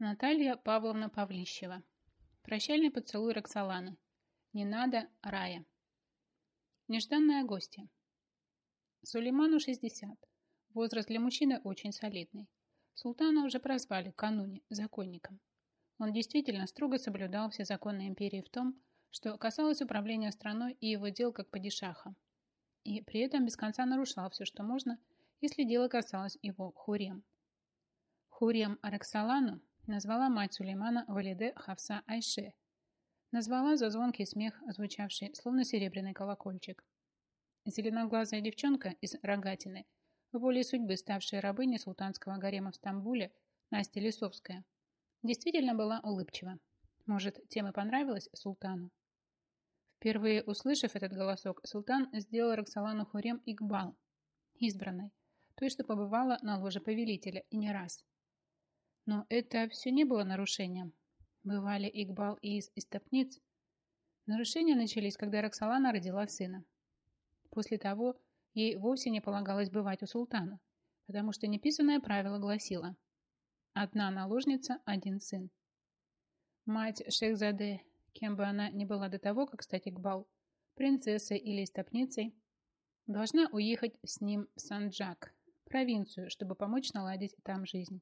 Наталья Павловна Павлищева. Прощальный поцелуй Роксоланы. Не надо рая. Нежданная гостья. Сулейману 60. Возраст для мужчины очень солидный. Султана уже прозвали кануне законником. Он действительно строго соблюдал все законы империи в том, что касалось управления страной и его дел как падишаха. И при этом без конца нарушал все, что можно, если дело касалось его хурем. Хурем Араксалану назвала мать Сулеймана Валиде Хавса Айше. Назвала за звонкий смех, звучавший словно серебряный колокольчик. Зеленоглазая девчонка из Рогатины, волей судьбы ставшая рабыней султанского гарема в Стамбуле, Настя Лисовская, действительно была улыбчива. Может, тем и понравилось султану. Впервые услышав этот голосок, султан сделал Роксолану Хурем Игбал, избранной, той, что побывала на ложе повелителя, и не раз. Но это все не было нарушением. Бывали Игбал и из истопниц. Нарушения начались, когда Роксолана родила сына. После того ей вовсе не полагалось бывать у султана, потому что неписанное правило гласило «Одна наложница, один сын». Мать Шехзаде, кем бы она ни была до того, как стать Игбал, принцессой или истопницей, должна уехать с ним в Санджак, провинцию, чтобы помочь наладить там жизнь.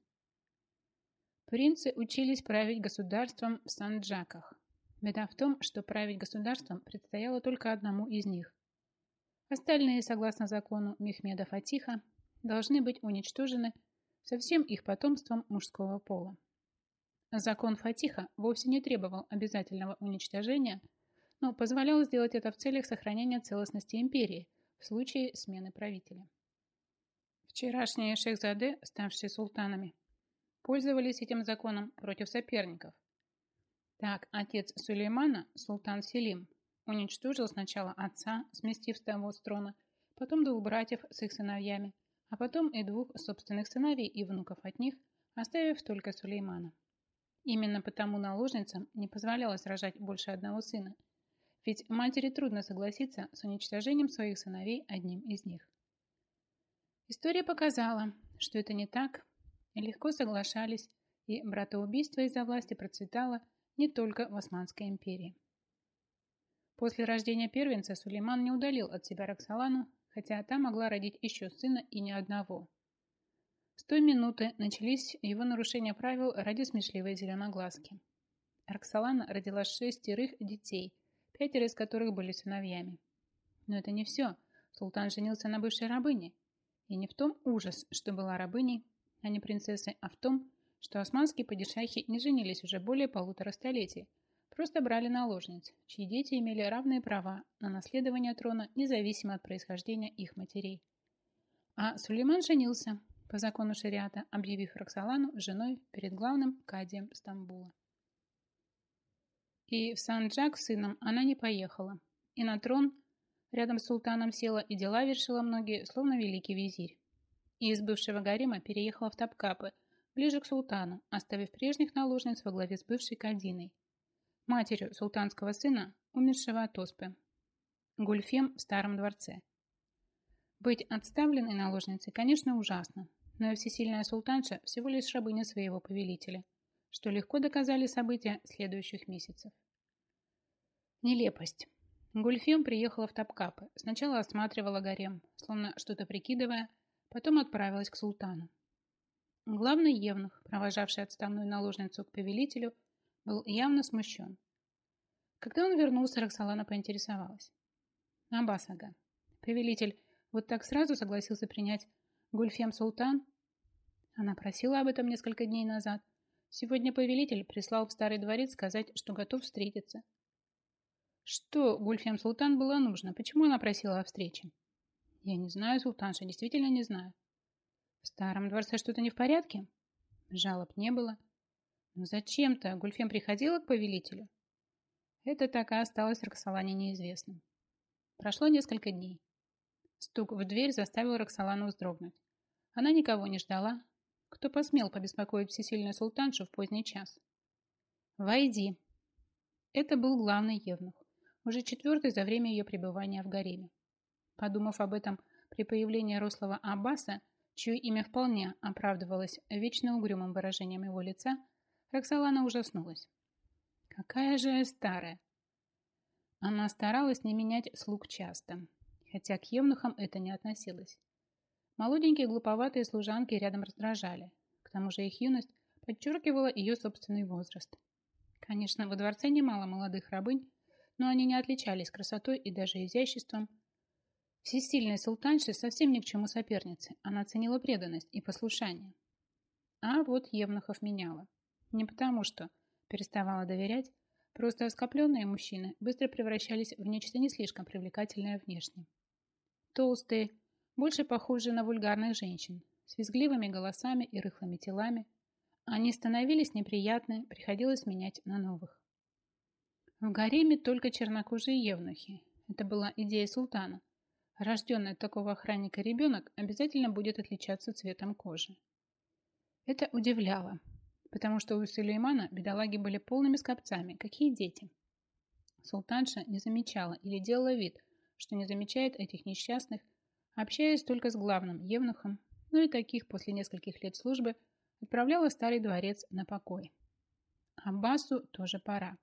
Принцы учились править государством в Санджаках. Беда в том, что править государством предстояло только одному из них. Остальные, согласно закону Мехмеда Фатиха, должны быть уничтожены со всем их потомством мужского пола. Закон Фатиха вовсе не требовал обязательного уничтожения, но позволял сделать это в целях сохранения целостности империи в случае смены правителя. Вчерашние шехзаде, ставшие султанами, пользовались этим законом против соперников. Так, отец Сулеймана, султан Селим, уничтожил сначала отца, сместив с того с трона, потом двух братьев с их сыновьями, а потом и двух собственных сыновей и внуков от них, оставив только Сулеймана. Именно потому наложницам не позволялось рожать больше одного сына, ведь матери трудно согласиться с уничтожением своих сыновей одним из них. История показала, что это не так, легко соглашались, и братоубийство из-за власти процветало не только в Османской империи. После рождения первенца Сулейман не удалил от себя Роксолану, хотя та могла родить еще сына и не одного. С той минуты начались его нарушения правил ради смешливой зеленоглазки. Роксолана родила шестерых детей, пятеро из которых были сыновьями. Но это не все. Султан женился на бывшей рабыне. И не в том ужас, что была рабыней, а не принцессы, а в том, что османские падишахи не женились уже более полутора столетий, просто брали наложниц, чьи дети имели равные права на наследование трона, независимо от происхождения их матерей. А Сулейман женился по закону шариата, объявив Роксолану женой перед главным кадием Стамбула. И в Санджак с сыном она не поехала, и на трон рядом с султаном села и дела вершила многие, словно великий визирь и из бывшего гарема переехала в Тапкапы, ближе к султану, оставив прежних наложниц во главе с бывшей Кадиной, матерью султанского сына, умершего от оспы, Гульфем в старом дворце. Быть отставленной наложницей, конечно, ужасно, но и всесильная султанша всего лишь рабыня своего повелителя, что легко доказали события следующих месяцев. Нелепость. Гульфем приехала в Тапкапы, сначала осматривала гарем, словно что-то прикидывая, Потом отправилась к султану. Главный евнух, провожавший отставную наложницу к повелителю, был явно смущен. Когда он вернулся, Роксолана поинтересовалась. «Аббас ага, повелитель вот так сразу согласился принять Гульфем Султан?» Она просила об этом несколько дней назад. Сегодня повелитель прислал в старый дворец сказать, что готов встретиться. Что Гульфем Султан было нужно? Почему она просила о встрече? Я не знаю, султанша, действительно не знаю. В старом дворце что-то не в порядке? Жалоб не было. Но зачем-то Гульфем приходила к повелителю? Это так и осталось Роксолане неизвестным. Прошло несколько дней. Стук в дверь заставил Роксолану вздрогнуть. Она никого не ждала. Кто посмел побеспокоить всесильную султаншу в поздний час? «Войди!» Это был главный евнух, уже четвертый за время ее пребывания в гареме. Подумав об этом при появлении рослого Аббаса, чье имя вполне оправдывалось вечно угрюмым выражением его лица, Роксолана ужаснулась. Какая же я старая! Она старалась не менять слуг часто, хотя к евнухам это не относилось. Молоденькие глуповатые служанки рядом раздражали. К тому же их юность подчеркивала ее собственный возраст. Конечно, во дворце немало молодых рабынь, но они не отличались красотой и даже изяществом. Всесильной султанше совсем ни к чему соперницы. Она ценила преданность и послушание. А вот Евнухов меняла. Не потому, что переставала доверять, просто оскопленные мужчины быстро превращались в нечто не слишком привлекательное внешне. Толстые, больше похожие на вульгарных женщин, с визгливыми голосами и рыхлыми телами, они становились неприятны, приходилось менять на новых. В гареме только чернокожие евнухи. Это была идея султана. Рожденный от такого охранника ребенок обязательно будет отличаться цветом кожи. Это удивляло, потому что у Сулеймана бедолаги были полными скопцами. Какие дети? Султанша не замечала или делала вид, что не замечает этих несчастных, общаясь только с главным евнухом, но и таких после нескольких лет службы отправляла старый дворец на покой. Аббасу тоже пора.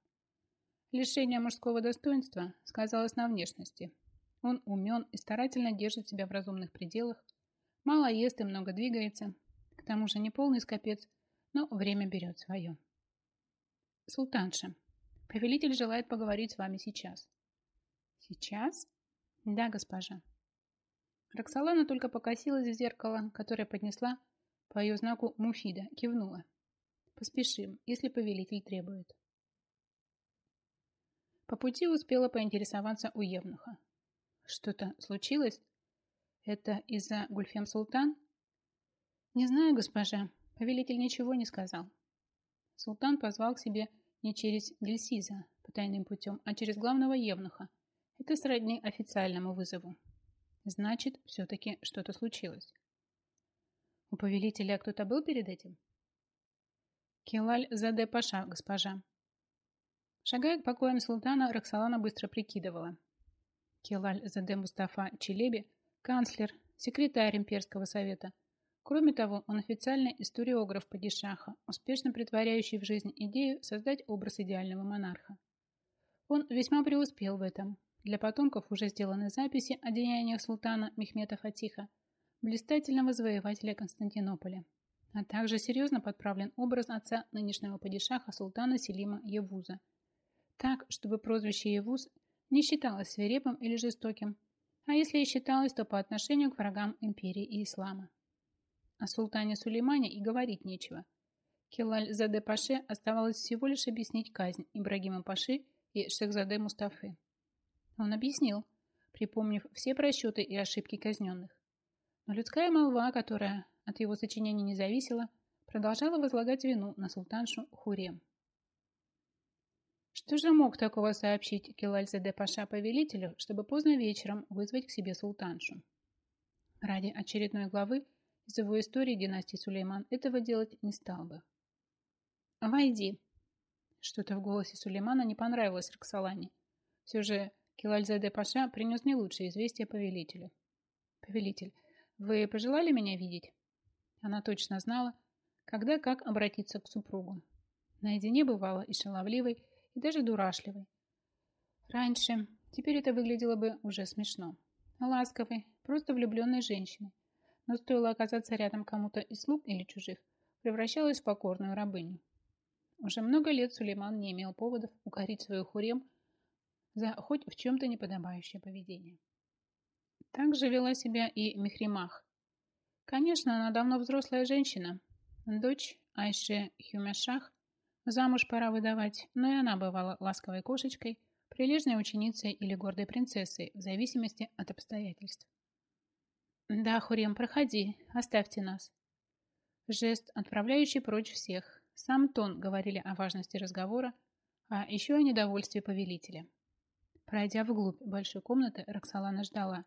Лишение мужского достоинства сказалось на внешности. Он умен и старательно держит себя в разумных пределах, мало ест и много двигается, к тому же не полный скопец, но время берет свое. Султанша, повелитель желает поговорить с вами сейчас. Сейчас? Да, госпожа. Роксолана только покосилась в зеркало, которое поднесла по ее знаку Муфида, кивнула. Поспешим, если повелитель требует. По пути успела поинтересоваться у Евнуха. Что-то случилось? Это из-за Гульфем Султан? Не знаю, госпожа. Повелитель ничего не сказал. Султан позвал к себе не через Гельсиза по тайным путем, а через главного Евнуха. Это сродни официальному вызову. Значит, все-таки что-то случилось. У повелителя кто-то был перед этим? Келаль Заде Паша, госпожа. Шагая к покоям султана, Роксолана быстро прикидывала. Келаль Заде Мустафа Челеби – канцлер, секретарь имперского совета. Кроме того, он официальный историограф падишаха, успешно притворяющий в жизнь идею создать образ идеального монарха. Он весьма преуспел в этом. Для потомков уже сделаны записи о деяниях султана Мехмета Фатиха, блистательного завоевателя Константинополя, а также серьезно подправлен образ отца нынешнего падишаха султана Селима Евуза – так, чтобы прозвище Евуз не считалось свирепым или жестоким, а если и считалось, то по отношению к врагам империи и ислама. О султане Сулеймане и говорить нечего. Келаль Заде Паше оставалось всего лишь объяснить казнь Ибрагима Паши и Шехзаде Мустафы. Он объяснил, припомнив все просчеты и ошибки казненных. Но людская молва, которая от его сочинений не зависела, продолжала возлагать вину на султаншу Хурем. Что же мог такого сообщить Келальзаде Паша повелителю, чтобы поздно вечером вызвать к себе султаншу? Ради очередной главы из его истории династии Сулейман этого делать не стал бы. «Войди!» Что-то в голосе Сулеймана не понравилось Роксолане. Все же Келальзаде Паша принес не лучшее известие повелителю. «Повелитель, вы пожелали меня видеть?» Она точно знала, когда как обратиться к супругу. Наедине бывала и шаловливой, даже дурашливой. Раньше, теперь это выглядело бы уже смешно. Ласковой, просто влюбленной женщиной. Но стоило оказаться рядом кому-то из слуг или чужих, превращалась в покорную рабыню. Уже много лет Сулейман не имел поводов укорить свою хурем за хоть в чем-то неподобающее поведение. Так же вела себя и Мехримах. Конечно, она давно взрослая женщина, дочь Айше Хюмешах, Замуж пора выдавать, но и она бывала ласковой кошечкой, прилежной ученицей или гордой принцессой, в зависимости от обстоятельств. «Да, Хурем, проходи, оставьте нас». Жест, отправляющий прочь всех. Сам тон говорили о важности разговора, а еще о недовольстве повелителя. Пройдя вглубь большой комнаты, Роксолана ждала.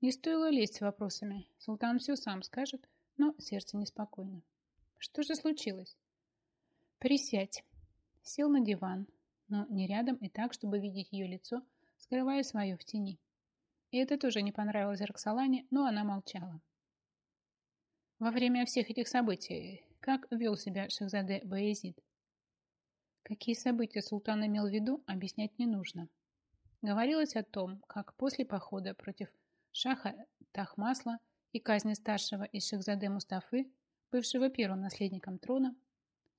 Не стоило лезть с вопросами. Султан все сам скажет, но сердце неспокойно. Что же случилось? «Присядь». Сел на диван, но не рядом и так, чтобы видеть ее лицо, скрывая свое в тени. И это тоже не понравилось Роксолане, но она молчала. Во время всех этих событий как вел себя Шахзаде Баязид. Какие события султан имел в виду, объяснять не нужно. Говорилось о том, как после похода против Шаха Тахмасла и казни старшего из Шахзаде Мустафы, бывшего первым наследником трона,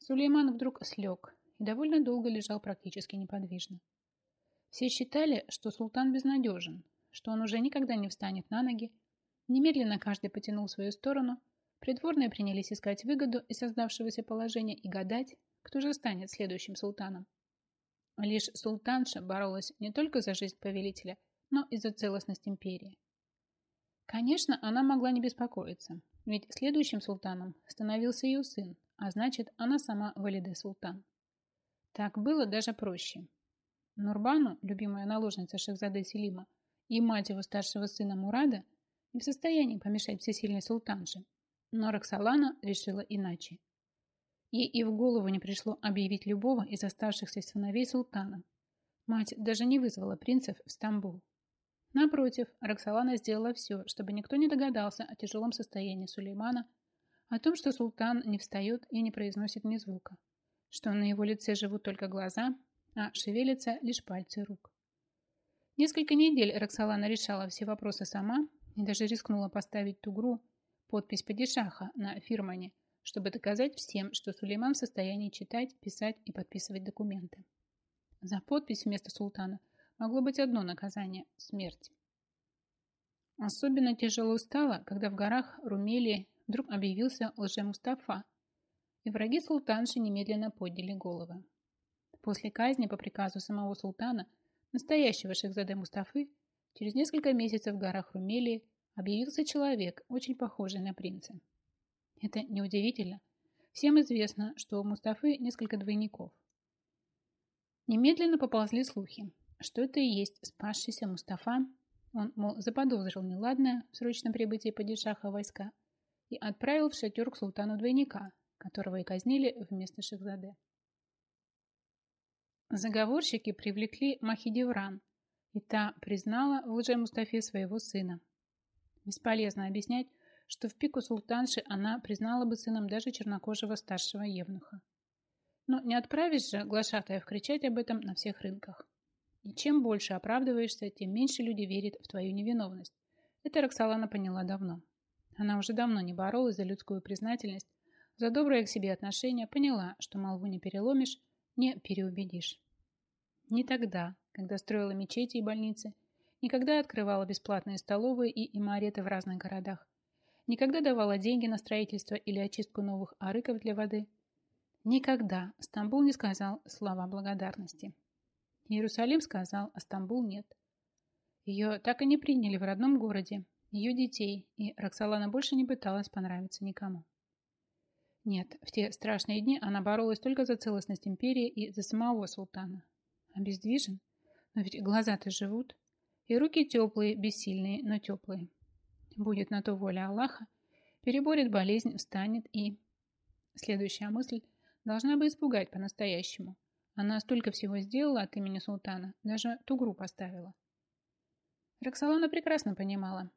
Сулейман вдруг слег и довольно долго лежал практически неподвижно. Все считали, что султан безнадежен, что он уже никогда не встанет на ноги. Немедленно каждый потянул свою сторону. Придворные принялись искать выгоду из создавшегося положения и гадать, кто же станет следующим султаном. Лишь султанша боролась не только за жизнь повелителя, но и за целостность империи. Конечно, она могла не беспокоиться, ведь следующим султаном становился ее сын, а значит, она сама Валиде Султан. Так было даже проще. Нурбану, любимая наложница Шахзады Селима, и мать его старшего сына Мурада не в состоянии помешать всесильной султанше, но Роксолана решила иначе. Ей и в голову не пришло объявить любого из оставшихся сыновей султаном. Мать даже не вызвала принцев в Стамбул. Напротив, Роксолана сделала все, чтобы никто не догадался о тяжелом состоянии Сулеймана, о том, что султан не встает и не произносит ни звука, что на его лице живут только глаза, а шевелятся лишь пальцы рук. Несколько недель Роксолана решала все вопросы сама и даже рискнула поставить тугру подпись падишаха на фирмане, чтобы доказать всем, что Сулейман в состоянии читать, писать и подписывать документы. За подпись вместо султана могло быть одно наказание – смерть. Особенно тяжело стало, когда в горах Румелии вдруг объявился лже-Мустафа, и враги султанши немедленно подняли головы. После казни по приказу самого султана, настоящего Шехзаде Мустафы, через несколько месяцев в горах Румелии объявился человек, очень похожий на принца. Это неудивительно. Всем известно, что у Мустафы несколько двойников. Немедленно поползли слухи, что это и есть спасшийся Мустафа. Он, мол, заподозрил неладное в срочном прибытии падишаха войска и отправил в шатер к султану двойника, которого и казнили вместо Шехзаде. Заговорщики привлекли Махидевран, и та признала в лже-Мустафе своего сына. Бесполезно объяснять, что в пику султанши она признала бы сыном даже чернокожего старшего евнуха. Но не отправишь же глашатаев кричать об этом на всех рынках. И чем больше оправдываешься, тем меньше люди верят в твою невиновность. Это Роксолана поняла давно. Она уже давно не боролась за людскую признательность, за доброе к себе отношение, поняла, что молву не переломишь, не переубедишь. Не тогда, когда строила мечети и больницы, никогда открывала бесплатные столовые и имареты в разных городах, никогда давала деньги на строительство или очистку новых арыков для воды. Никогда Стамбул не сказал слова благодарности. Иерусалим сказал, а Стамбул нет. Ее так и не приняли в родном городе, ее детей, и Роксолана больше не пыталась понравиться никому. Нет, в те страшные дни она боролась только за целостность империи и за самого султана. Обездвижен? Но ведь глаза-то живут. И руки теплые, бессильные, но теплые. Будет на то воля Аллаха, переборет болезнь, встанет и... Следующая мысль должна бы испугать по-настоящему. Она столько всего сделала от имени султана, даже тугру поставила. Роксолана прекрасно понимала,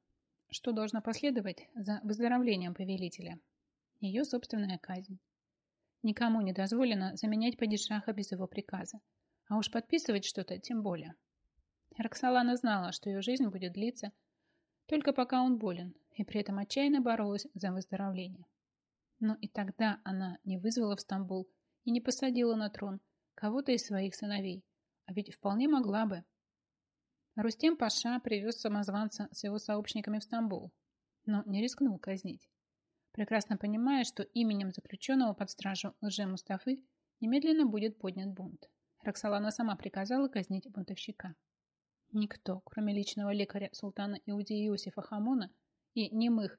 что должно последовать за выздоровлением повелителя – ее собственная казнь. Никому не дозволено заменять падишаха без его приказа, а уж подписывать что-то тем более. Роксолана знала, что ее жизнь будет длиться только пока он болен, и при этом отчаянно боролась за выздоровление. Но и тогда она не вызвала в Стамбул и не посадила на трон кого-то из своих сыновей, а ведь вполне могла бы. Рустем Паша привез самозванца с его сообщниками в Стамбул, но не рискнул казнить прекрасно понимая, что именем заключенного под стражу лже-Мустафы немедленно будет поднят бунт. Роксолана сама приказала казнить бунтовщика. Никто, кроме личного лекаря султана Иудея Иосифа Хамона и немых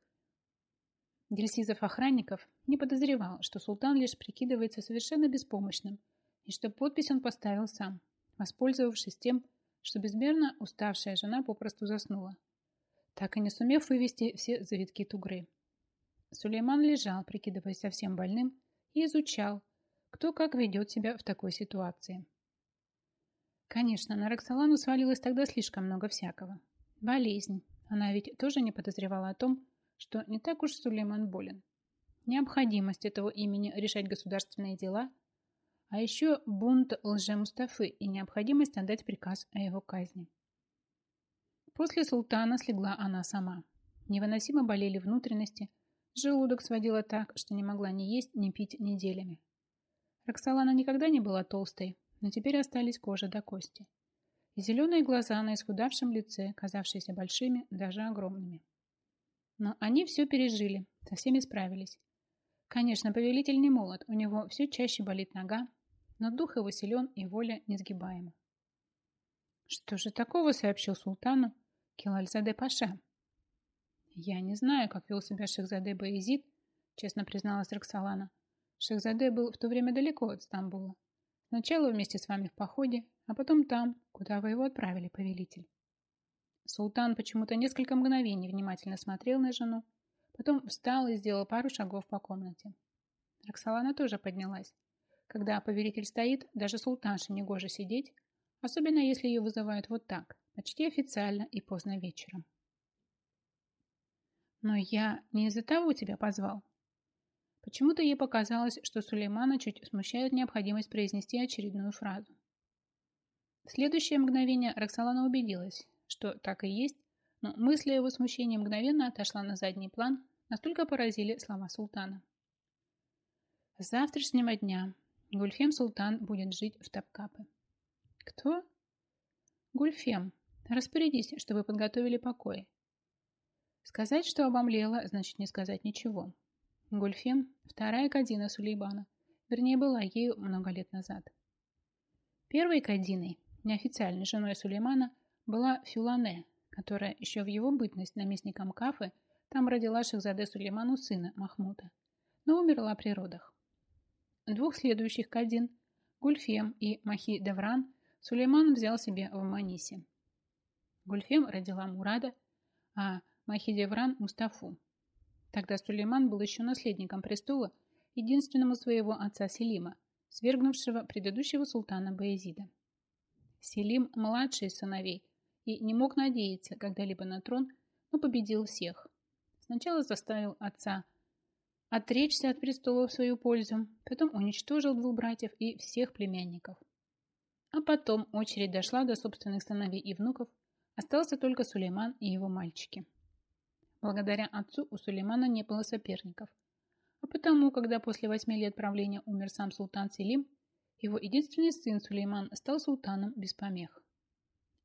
гельсизов-охранников, не подозревал, что султан лишь прикидывается совершенно беспомощным и что подпись он поставил сам, воспользовавшись тем, что безмерно уставшая жена попросту заснула, так и не сумев вывести все завитки тугры. Сулейман лежал, прикидываясь совсем больным, и изучал, кто как ведет себя в такой ситуации. Конечно, на Роксолану свалилось тогда слишком много всякого. Болезнь. Она ведь тоже не подозревала о том, что не так уж Сулейман болен. необходимость этого имени решать государственные дела, а еще бунт лже-Мустафы и необходимость отдать приказ о его казни. После султана слегла она сама. Невыносимо болели внутренности, желудок сводила так, что не могла ни есть, ни пить неделями. Роксолана никогда не была толстой, но теперь остались кожа до кости. И зеленые глаза на исхудавшем лице, казавшиеся большими, даже огромными. Но они все пережили, со всеми справились. Конечно, повелитель не молод, у него все чаще болит нога, но дух его силен и воля несгибаема. «Что же такого?» — сообщил султану Килальзаде Паша. «Я не знаю, как вел себя Шехзаде Баезид», — честно призналась Роксолана. «Шехзаде был в то время далеко от Стамбула. Сначала вместе с вами в походе, а потом там, куда вы его отправили, повелитель». Султан почему-то несколько мгновений внимательно смотрел на жену, Потом встал и сделал пару шагов по комнате. Роксолана тоже поднялась. Когда повелитель стоит, даже султанше негоже сидеть, особенно если ее вызывают вот так, почти официально и поздно вечером. Но я не из-за того тебя позвал. Почему-то ей показалось, что Сулеймана чуть смущает необходимость произнести очередную фразу. В следующее мгновение Роксолана убедилась, что так и есть, но мысль о его смущении мгновенно отошла на задний план, настолько поразили слова султана. С завтрашнего дня Гульфем Султан будет жить в Тапкапе. Кто? Гульфем. Распорядись, чтобы подготовили покои. Сказать, что обомлела, значит не сказать ничего. Гульфем – вторая кадина Сулейбана, вернее, была ею много лет назад. Первой кадиной, неофициальной женой Сулеймана, была Фюлане, которая еще в его бытность наместником Кафы там родила Шахзаде Сулейману сына Махмута, но умерла при родах. Двух следующих Кадин, Гульфем и Махи Девран, Сулейман взял себе в Манисе. Гульфем родила Мурада, а Махи Девран – Мустафу. Тогда Сулейман был еще наследником престола, единственному своего отца Селима, свергнувшего предыдущего султана Баязида. Селим – младший из сыновей – и не мог надеяться когда-либо на трон, но победил всех. Сначала заставил отца отречься от престола в свою пользу, потом уничтожил двух братьев и всех племянников. А потом очередь дошла до собственных сыновей и внуков, остался только Сулейман и его мальчики. Благодаря отцу у Сулеймана не было соперников, а потому, когда после восьми лет правления умер сам султан Селим, его единственный сын Сулейман стал султаном без помех.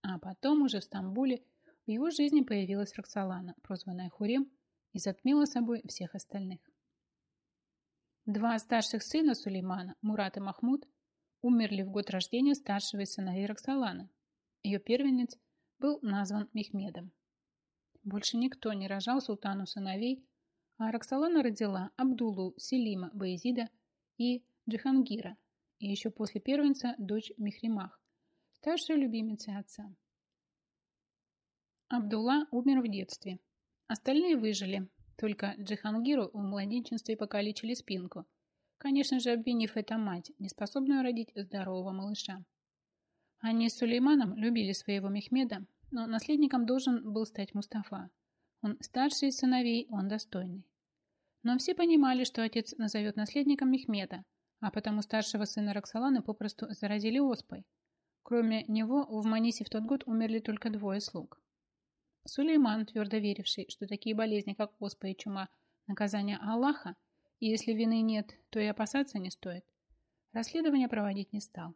А потом уже в Стамбуле в его жизни появилась Роксолана, прозванная Хурим, и затмила собой всех остальных. Два старших сына Сулеймана, Мурат и Махмуд, умерли в год рождения старшего из сыновей Роксоланы. Ее первенец был назван Мехмедом. Больше никто не рожал султану сыновей, а Роксолана родила Абдулу, Селима, Баезида и Джихангира, и еще после первенца дочь Мехримах, старшей любимицей отца. Абдулла умер в детстве. Остальные выжили, только Джихангиру в младенчестве покалечили спинку, конечно же обвинив это мать, неспособную родить здорового малыша. Они с Сулейманом любили своего Мехмеда, но наследником должен был стать Мустафа. Он старший из сыновей, он достойный. Но все понимали, что отец назовет наследником Мехмеда, а потому старшего сына Роксоланы попросту заразили оспой – Кроме него, в Манисе в тот год умерли только двое слуг. Сулейман, твердо веривший, что такие болезни, как оспа и чума, наказание Аллаха, и если вины нет, то и опасаться не стоит, расследование проводить не стал.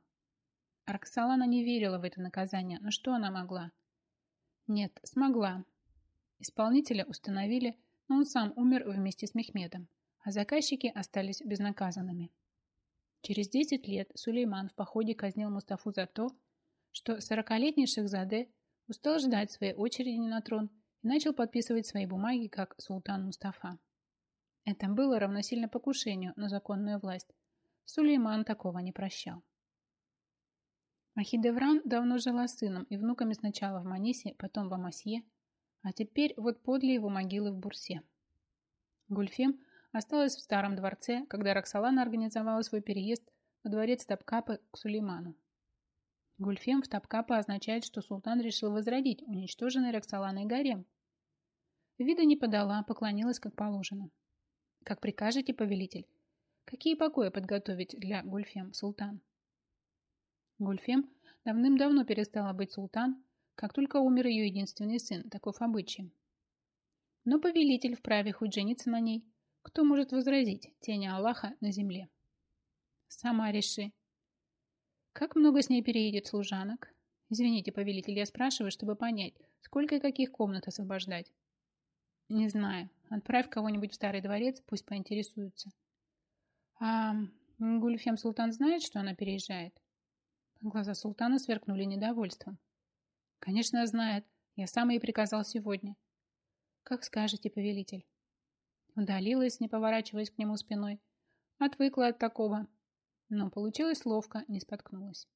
Арксалана не верила в это наказание, но что она могла? Нет, смогла. Исполнителя установили, но он сам умер вместе с Мехмедом, а заказчики остались безнаказанными. Через 10 лет Сулейман в походе казнил Мустафу за то, что сорокалетний Шехзаде устал ждать своей очереди на трон и начал подписывать свои бумаги как султан Мустафа. Это было равносильно покушению на законную власть. Сулейман такого не прощал. Махидевран давно жила сыном и внуками сначала в Манисе, потом в Амасье, а теперь вот подле его могилы в Бурсе. Гульфем – осталась в старом дворце, когда Роксолана организовала свой переезд во дворец Тапкапы к Сулейману. Гульфем в Тапкапа означает, что султан решил возродить уничтоженный Роксоланой гарем. Вида не подала, поклонилась как положено. Как прикажете, повелитель? Какие покои подготовить для Гульфем, султан? Гульфем давным-давно перестала быть султан, как только умер ее единственный сын, таков обычай. Но повелитель вправе хоть жениться на ней. Кто может возразить тени Аллаха на земле? Сама реши. Как много с ней переедет служанок? Извините, повелитель, я спрашиваю, чтобы понять, сколько и каких комнат освобождать. Не знаю. Отправь кого-нибудь в старый дворец, пусть поинтересуются. А Гульфем Султан знает, что она переезжает? Глаза султана сверкнули недовольством. Конечно, знает. Я сам ей приказал сегодня. Как скажете, повелитель. Удалилась, не поворачиваясь к нему спиной. Отвыкла от такого. Но получилось ловко, не споткнулась.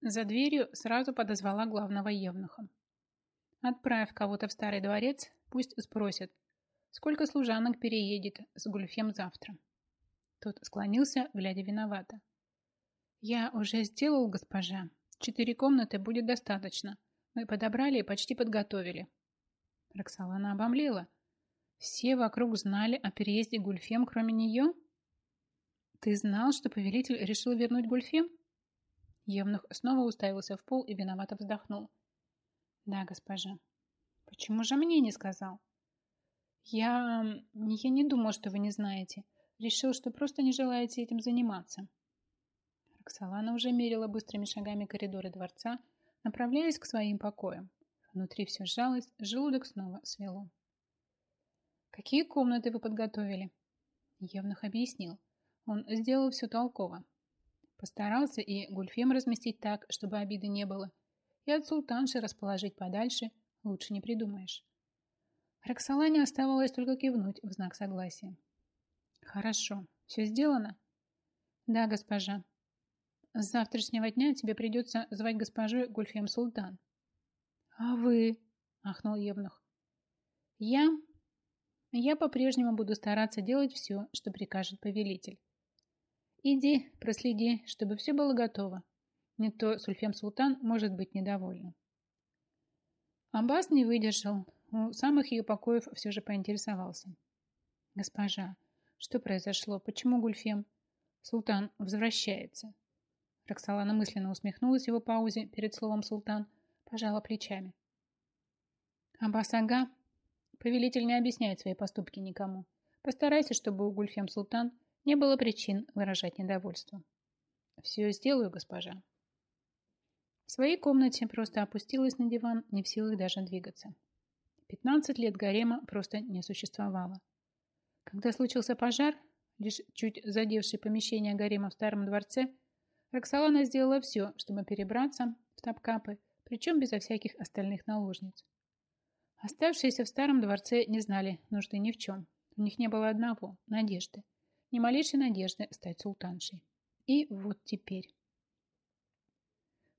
За дверью сразу подозвала главного евнуха. Отправь кого-то в старый дворец, пусть спросят, сколько служанок переедет с Гульфем завтра. Тот склонился, глядя виновато. Я уже сделал, госпожа. Четыре комнаты будет достаточно. Мы подобрали и почти подготовили. Роксолана обомлела. Все вокруг знали о переезде Гульфем, кроме нее? Ты знал, что повелитель решил вернуть Гульфем? Евнух снова уставился в пол и виновато вздохнул. Да, госпожа. Почему же мне не сказал? Я... Я не думал, что вы не знаете. Решил, что просто не желаете этим заниматься. Роксолана уже мерила быстрыми шагами коридоры дворца, направляясь к своим покоям. Внутри все сжалось, желудок снова свело. «Какие комнаты вы подготовили?» Евнух объяснил. Он сделал все толково. Постарался и Гульфем разместить так, чтобы обиды не было, и от султанши расположить подальше лучше не придумаешь. Роксолане оставалось только кивнуть в знак согласия. «Хорошо. Все сделано?» «Да, госпожа. С завтрашнего дня тебе придется звать госпожу Гульфем Султан». «А вы?» – ахнул Евнух. «Я? Я по-прежнему буду стараться делать все, что прикажет повелитель. Иди, проследи, чтобы все было готово. Не то Сульфем Султан может быть недовольна. Аббас не выдержал. У самых ее покоев все же поинтересовался. «Госпожа, что произошло? Почему Гульфем?» «Султан возвращается». Роксолана мысленно усмехнулась его паузе перед словом «султан», пожала плечами. «Аббас Ага, повелитель не объясняет свои поступки никому. Постарайся, чтобы у Гульфем Султан не было причин выражать недовольство». «Все сделаю, госпожа». В своей комнате просто опустилась на диван, не в силах даже двигаться. 15 лет гарема просто не существовало. Когда случился пожар, лишь чуть задевший помещение гарема в старом дворце, Роксолана сделала все, чтобы перебраться в Тапкапы, причем безо всяких остальных наложниц. Оставшиеся в старом дворце не знали нужды ни в чем. У них не было одного – надежды. Ни малейшей надежды стать султаншей. И вот теперь.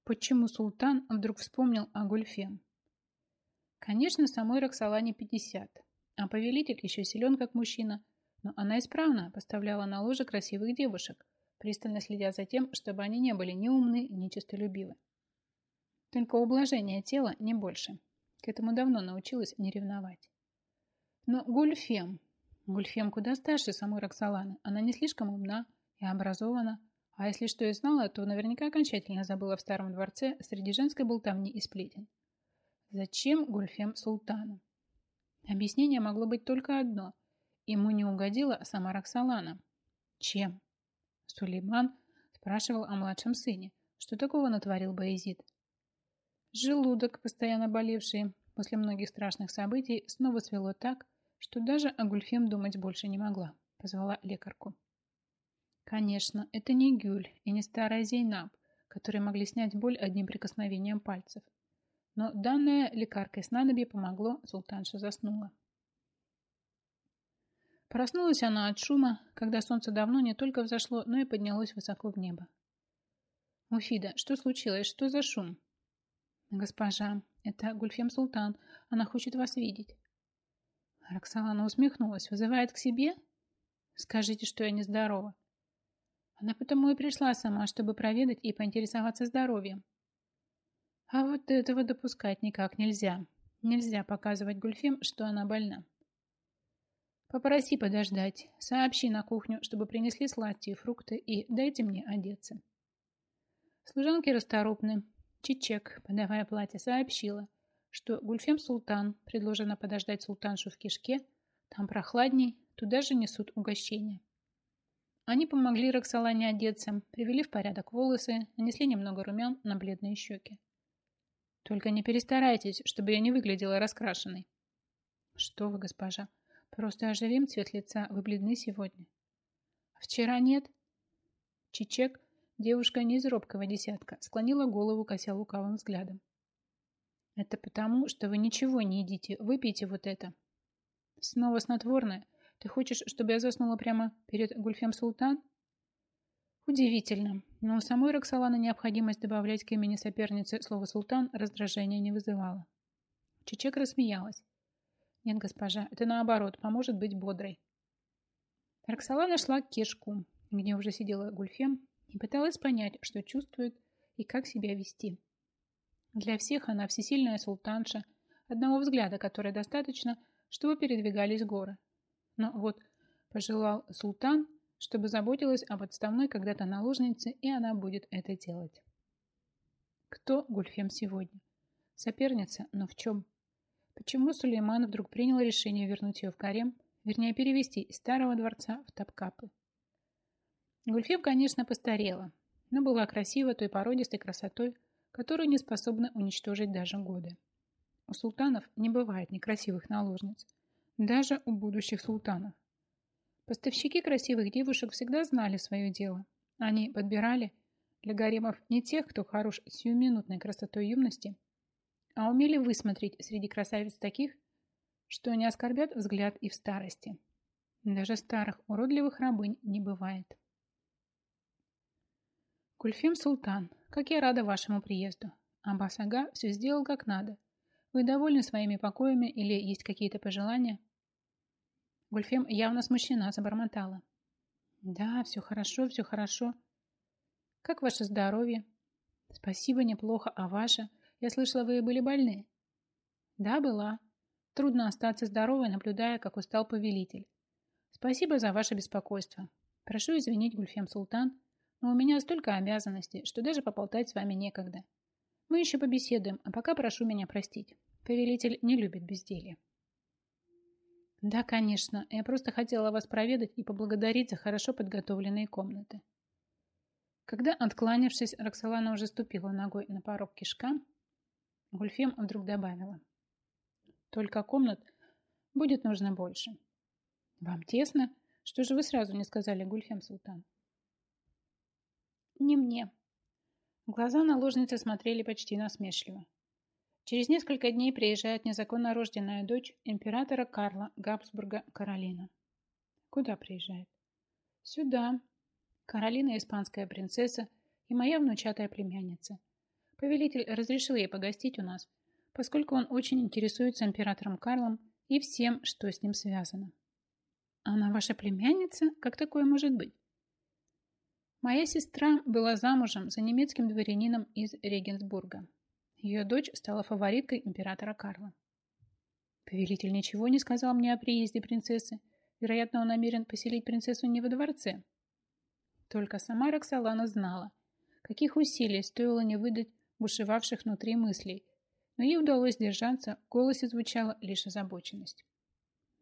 Почему султан вдруг вспомнил о Гульфе? Конечно, самой Роксолане 50, а повелитель еще силен как мужчина, но она исправно поставляла на ложе красивых девушек, пристально следя за тем, чтобы они не были ни умны, ни честолюбивы. Только ублажение тела не больше. К этому давно научилась не ревновать. Но Гульфем... Гульфем куда старше самой Роксоланы. Она не слишком умна и образована, а если что и знала, то наверняка окончательно забыла в старом дворце среди женской болтовни и сплетен. Зачем Гульфем султану? Объяснение могло быть только одно. Ему не угодила сама Роксолана. Чем? Сулейман спрашивал о младшем сыне. Что такого натворил Баезид? Желудок, постоянно болевший после многих страшных событий, снова свело так, что даже о Гульфем думать больше не могла. Позвала лекарку. Конечно, это не Гюль и не старая Зейнаб, которые могли снять боль одним прикосновением пальцев. Но данное лекаркой снадобье помогло, султанша заснула. Проснулась она от шума, когда солнце давно не только взошло, но и поднялось высоко в небо. «Муфида, что случилось? Что за шум?» «Госпожа, это Гульфем Султан. Она хочет вас видеть». Роксолана усмехнулась. «Вызывает к себе?» «Скажите, что я нездорова». Она потому и пришла сама, чтобы проведать и поинтересоваться здоровьем. А вот этого допускать никак нельзя. Нельзя показывать Гульфем, что она больна. Попроси подождать. Сообщи на кухню, чтобы принесли сладкие фрукты и дайте мне одеться. Служанки расторопны. Чичек, подавая платье, сообщила, что Гульфем Султан предложено подождать султаншу в кишке, там прохладней, туда же несут угощения. Они помогли Роксолане одеться, привели в порядок волосы, нанесли немного румян на бледные щеки. Только не перестарайтесь, чтобы я не выглядела раскрашенной. Что вы, госпожа, просто оживим цвет лица, вы бледны сегодня. Вчера нет. Чичек, девушка не из робкого десятка, склонила голову, кося лукавым взглядом. Это потому, что вы ничего не едите, выпейте вот это. Снова снотворное. Ты хочешь, чтобы я заснула прямо перед Гульфем Султан? Удивительно, но у самой Роксолана необходимость добавлять к имени соперницы слово «султан» раздражения не вызывала. Чечек рассмеялась. Нет, госпожа, это наоборот, поможет быть бодрой. Роксолана шла к кишку, где уже сидела Гульфем, и пыталась понять, что чувствует и как себя вести. Для всех она всесильная султанша, одного взгляда которой достаточно, чтобы передвигались горы. Но вот пожелал султан, чтобы заботилась об отставной когда-то наложнице, и она будет это делать. Кто Гульфем сегодня? Соперница, но в чем? Почему Сулейман вдруг принял решение вернуть ее в Карем, вернее перевести из старого дворца в Тапкапы? Гульфем, конечно, постарела, но была красива той породистой красотой, которую не способны уничтожить даже годы. У султанов не бывает некрасивых наложниц – даже у будущих султанов. Поставщики красивых девушек всегда знали свое дело. Они подбирали для гаремов не тех, кто хорош сиюминутной красотой юности, а умели высмотреть среди красавиц таких, что не оскорбят взгляд и в старости. Даже старых уродливых рабынь не бывает. Кульфим Султан, как я рада вашему приезду. Аббас Ага все сделал как надо. Вы довольны своими покоями или есть какие-то пожелания? Гульфем явно смущена, забормотала. Да, все хорошо, все хорошо. Как ваше здоровье? Спасибо, неплохо. А ваше? Я слышала, вы были больны. Да, была. Трудно остаться здоровой, наблюдая, как устал повелитель. Спасибо за ваше беспокойство. Прошу извинить, Гульфем Султан, но у меня столько обязанностей, что даже поболтать с вами некогда. Мы еще побеседуем, а пока прошу меня простить. Повелитель не любит безделье. Да, конечно. Я просто хотела вас проведать и поблагодарить за хорошо подготовленные комнаты. Когда, откланившись, Роксолана уже ступила ногой на порог кишка, Гульфем вдруг добавила. Только комнат будет нужно больше. Вам тесно? Что же вы сразу не сказали, Гульфем Султан? Не мне, Глаза наложницы смотрели почти насмешливо. Через несколько дней приезжает незаконно рожденная дочь императора Карла Габсбурга Каролина. Куда приезжает? Сюда. Каролина – испанская принцесса и моя внучатая племянница. Повелитель разрешил ей погостить у нас, поскольку он очень интересуется императором Карлом и всем, что с ним связано. Она ваша племянница? Как такое может быть? Моя сестра была замужем за немецким дворянином из Регенсбурга. Ее дочь стала фавориткой императора Карла. Повелитель ничего не сказал мне о приезде принцессы. Вероятно, он намерен поселить принцессу не во дворце. Только сама Роксолана знала, каких усилий стоило не выдать бушевавших внутри мыслей, но ей удалось держаться, в голосе звучала лишь озабоченность.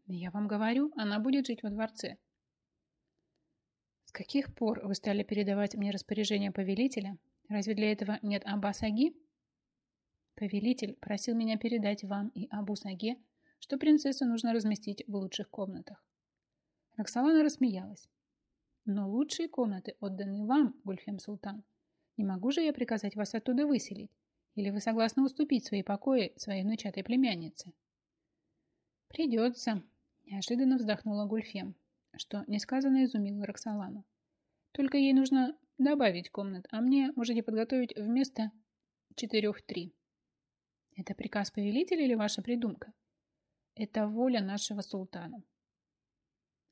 «Я вам говорю, она будет жить во дворце», с каких пор вы стали передавать мне распоряжение повелителя? Разве для этого нет Аббас-Аги? Повелитель просил меня передать вам и Абу-Саге, что принцессу нужно разместить в лучших комнатах. Роксолана рассмеялась. Но лучшие комнаты отданы вам, Гульфем Султан. Не могу же я приказать вас оттуда выселить? Или вы согласны уступить свои покои своей внучатой племяннице? Придется, неожиданно вздохнула Гульфем что несказанно изумило Роксолану. Только ей нужно добавить комнат, а мне можете подготовить вместо четырех три. Это приказ повелителя или ваша придумка? Это воля нашего султана.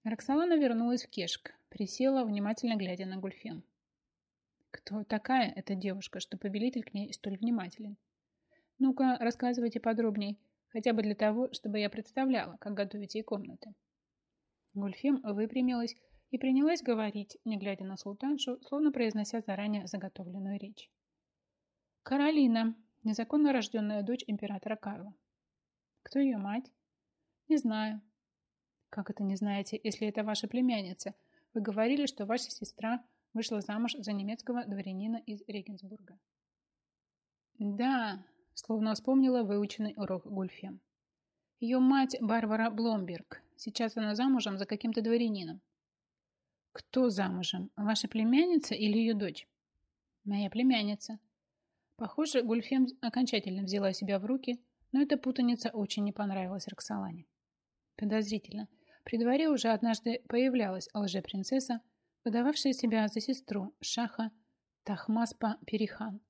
Роксолана вернулась в Кешк, присела, внимательно глядя на Гульфен. Кто такая эта девушка, что повелитель к ней столь внимателен? Ну-ка, рассказывайте подробней, хотя бы для того, чтобы я представляла, как готовить ей комнаты. Гульфем выпрямилась и принялась говорить, не глядя на султаншу, словно произнося заранее заготовленную речь. «Каролина, незаконно рожденная дочь императора Карла. Кто ее мать? Не знаю. Как это не знаете, если это ваша племянница? Вы говорили, что ваша сестра вышла замуж за немецкого дворянина из Регенсбурга. Да, словно вспомнила выученный урок Гульфем. Ее мать Барбара Бломберг. Сейчас она замужем за каким-то дворянином. Кто замужем? Ваша племянница или ее дочь? Моя племянница. Похоже, Гульфем окончательно взяла себя в руки, но эта путаница очень не понравилась Роксолане. Подозрительно. При дворе уже однажды появлялась лже-принцесса, выдававшая себя за сестру Шаха Тахмаспа Перихан.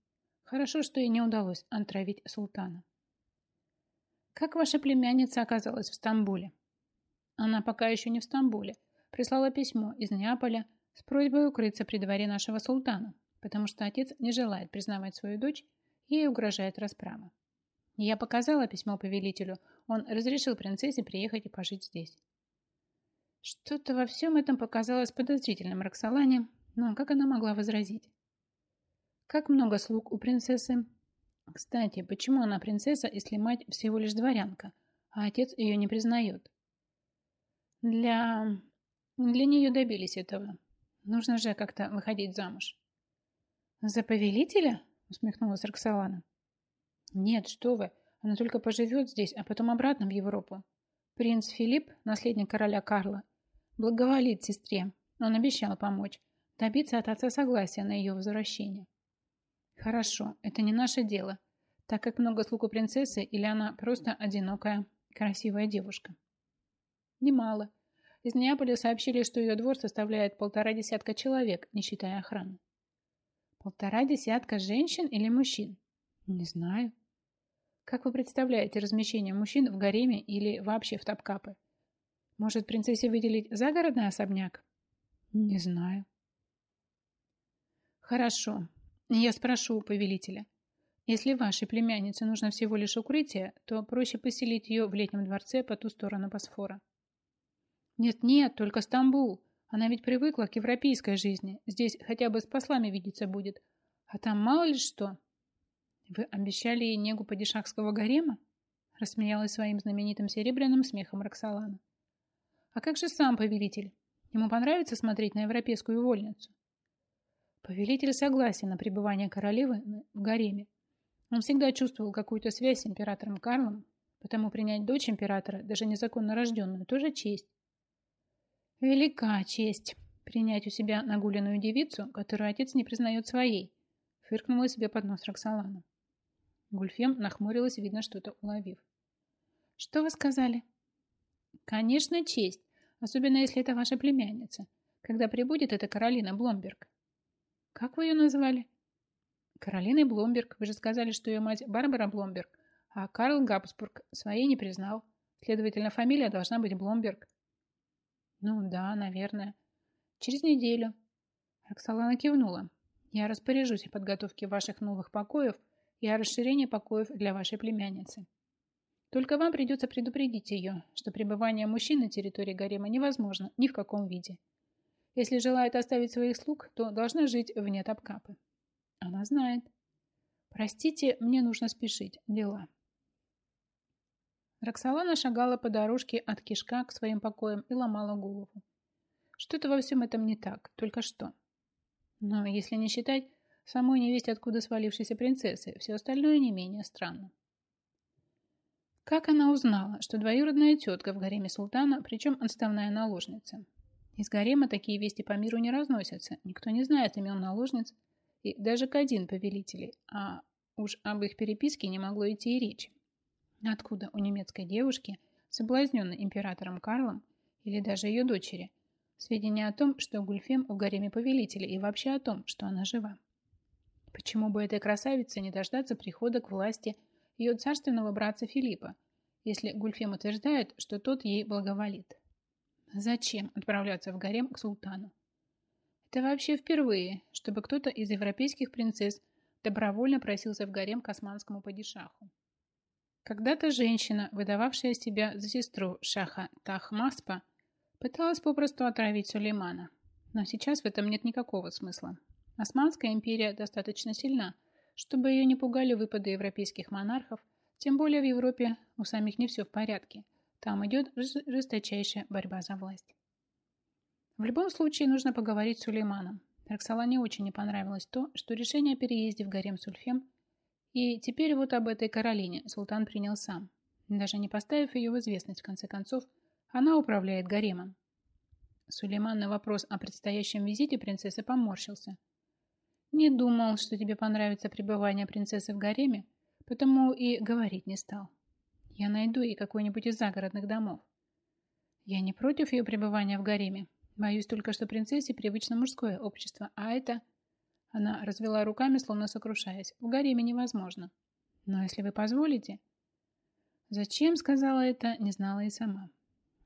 Хорошо, что ей не удалось отравить султана. Как ваша племянница оказалась в Стамбуле? Она пока еще не в Стамбуле. Прислала письмо из Неаполя с просьбой укрыться при дворе нашего султана, потому что отец не желает признавать свою дочь, ей угрожает расправа. Я показала письмо повелителю, он разрешил принцессе приехать и пожить здесь. Что-то во всем этом показалось подозрительным Роксолане, но как она могла возразить? Как много слуг у принцессы. Кстати, почему она принцесса, если мать всего лишь дворянка, а отец ее не признает? Для... Для нее добились этого. Нужно же как-то выходить замуж. За повелителя? Усмехнулась Роксолана. Нет, что вы. Она только поживет здесь, а потом обратно в Европу. Принц Филипп, наследник короля Карла, благоволит сестре. Он обещал помочь, добиться от отца согласия на ее возвращение. Хорошо, это не наше дело, так как много слуг у принцессы или она просто одинокая, красивая девушка. Немало. Из Неаполя сообщили, что ее двор составляет полтора десятка человек, не считая охраны. Полтора десятка женщин или мужчин? Не знаю. Как вы представляете размещение мужчин в гареме или вообще в топкапы? Может, принцессе выделить загородный особняк? Не знаю. Хорошо, я спрошу у повелителя. Если вашей племяннице нужно всего лишь укрытие, то проще поселить ее в летнем дворце по ту сторону Босфора. Нет-нет, только Стамбул. Она ведь привыкла к европейской жизни. Здесь хотя бы с послами видеться будет. А там мало ли что. Вы обещали ей негу падишахского гарема? Рассмеялась своим знаменитым серебряным смехом Роксолана. А как же сам повелитель? Ему понравится смотреть на европейскую вольницу? Повелитель согласен на пребывание королевы в гареме. Он всегда чувствовал какую-то связь с императором Карлом, потому принять дочь императора, даже незаконно рожденную, тоже честь. Велика честь принять у себя нагуленную девицу, которую отец не признает своей, фыркнула себе под нос Роксолана. Гульфем нахмурилась, видно, что-то уловив. «Что вы сказали?» «Конечно, честь, особенно если это ваша племянница. Когда прибудет эта Каролина Бломберг, как вы ее назвали? Каролиной Бломберг. Вы же сказали, что ее мать Барбара Бломберг, а Карл Габсбург своей не признал. Следовательно, фамилия должна быть Бломберг. Ну да, наверное. Через неделю. Роксолана кивнула. Я распоряжусь о подготовке ваших новых покоев и о расширении покоев для вашей племянницы. Только вам придется предупредить ее, что пребывание мужчин на территории гарема невозможно ни в каком виде. Если желает оставить своих слуг, то должна жить вне топкапы. Она знает. Простите, мне нужно спешить. Дела. Роксолана шагала по дорожке от кишка к своим покоям и ломала голову. Что-то во всем этом не так, только что. Но если не считать самой невесть откуда свалившейся принцессы, все остальное не менее странно. Как она узнала, что двоюродная тетка в гареме султана, причем отставная наложница? Из гарема такие вести по миру не разносятся. Никто не знает имен наложниц и даже Кадин повелителей, а уж об их переписке не могло идти и речи. Откуда у немецкой девушки, соблазненной императором Карлом или даже ее дочери, сведения о том, что Гульфем в гареме повелителя и вообще о том, что она жива? Почему бы этой красавице не дождаться прихода к власти ее царственного братца Филиппа, если Гульфем утверждает, что тот ей благоволит? Зачем отправляться в гарем к султану? Это вообще впервые, чтобы кто-то из европейских принцесс добровольно просился в гарем к османскому падишаху. Когда-то женщина, выдававшая себя за сестру шаха Тахмаспа, Пыталась попросту отравить Сулеймана. Но сейчас в этом нет никакого смысла. Османская империя достаточно сильна, чтобы ее не пугали выпады европейских монархов, тем более в Европе у самих не все в порядке. Там идет жесточайшая борьба за власть. В любом случае нужно поговорить с Сулейманом. Роксолане очень не понравилось то, что решение о переезде в гарем Сульфем и теперь вот об этой Каролине султан принял сам. Даже не поставив ее в известность, в конце концов, она управляет гаремом. Сулейман на вопрос о предстоящем визите принцессы поморщился. «Не думал, что тебе понравится пребывание принцессы в гареме, потому и говорить не стал. Я найду ей какой-нибудь из загородных домов. Я не против ее пребывания в гареме. Боюсь только, что принцессе привычно мужское общество, а это...» Она развела руками, словно сокрушаясь. «В гареме невозможно. Но если вы позволите...» Зачем сказала это, не знала и сама.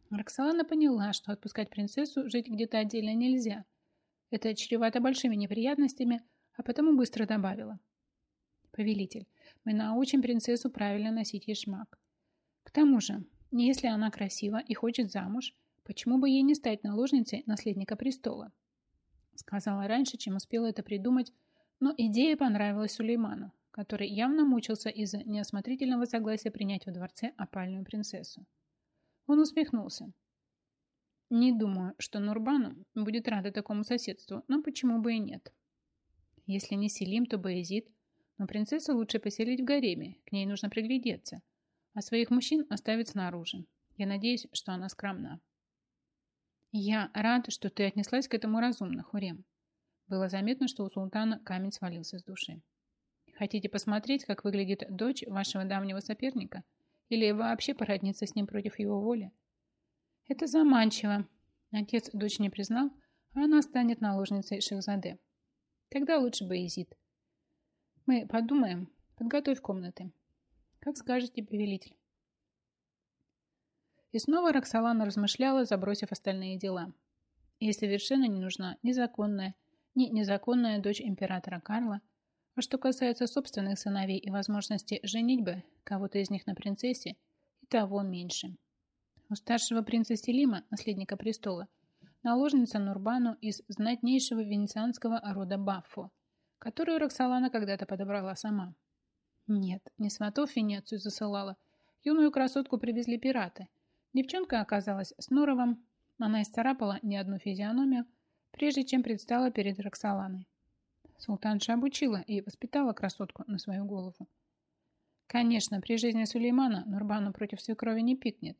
Роксолана поняла, что отпускать принцессу жить где-то отдельно нельзя. Это чревато большими неприятностями, а потому быстро добавила. «Повелитель, мы научим принцессу правильно носить ешмак. К тому же, если она красива и хочет замуж, почему бы ей не стать наложницей наследника престола?» Сказала раньше, чем успела это придумать, но идея понравилась Сулейману, который явно мучился из-за неосмотрительного согласия принять во дворце опальную принцессу. Он усмехнулся. Не думаю, что Нурбану будет рада такому соседству, но почему бы и нет. Если не Селим, то Баязид, но принцессу лучше поселить в гареме, к ней нужно приглядеться, а своих мужчин оставить снаружи. Я надеюсь, что она скромна. Я рад, что ты отнеслась к этому разумно, Хурем. Было заметно, что у султана камень свалился с души. Хотите посмотреть, как выглядит дочь вашего давнего соперника? Или вообще породниться с ним против его воли? Это заманчиво. Отец дочь не признал, а она станет наложницей Шехзаде. Тогда лучше бы Изид. Мы подумаем. Подготовь комнаты. Как скажете, повелитель. И снова Роксолана размышляла, забросив остальные дела. Ей совершенно не нужна ни ни незаконная дочь императора Карла – а что касается собственных сыновей и возможности женитьбы кого-то из них на принцессе, и того меньше. У старшего принца Селима, наследника престола, наложница Нурбану из знатнейшего венецианского рода Баффо, которую Роксолана когда-то подобрала сама. Нет, не сватов Венецию засылала. Юную красотку привезли пираты. Девчонка оказалась с норовом. Она исцарапала не одну физиономию, прежде чем предстала перед Роксоланой. Султанша обучила и воспитала красотку на свою голову. Конечно, при жизни Сулеймана Нурбану против свекрови не пикнет,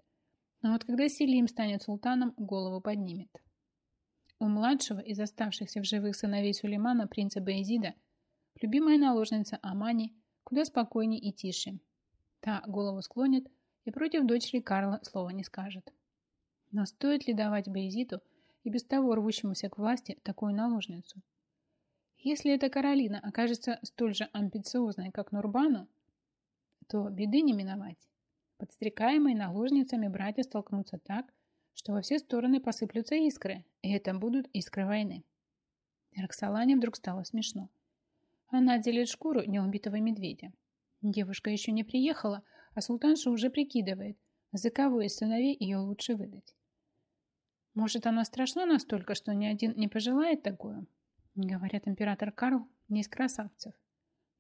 но вот когда Селим станет султаном, голову поднимет. У младшего из оставшихся в живых сыновей Сулеймана, принца Баезида, любимая наложница Амани, куда спокойнее и тише. Та голову склонит и против дочери Карла слова не скажет. Но стоит ли давать Баезиду и без того рвущемуся к власти такую наложницу? Если эта Каролина окажется столь же амбициозной, как Нурбану, то беды не миновать. Подстрекаемые наложницами братья столкнутся так, что во все стороны посыплются искры, и это будут искры войны. Роксолане вдруг стало смешно. Она делит шкуру неубитого медведя. Девушка еще не приехала, а султанша уже прикидывает, за кого из сыновей ее лучше выдать. Может, она страшна настолько, что ни один не пожелает такое? Говорят, император Карл не из красавцев.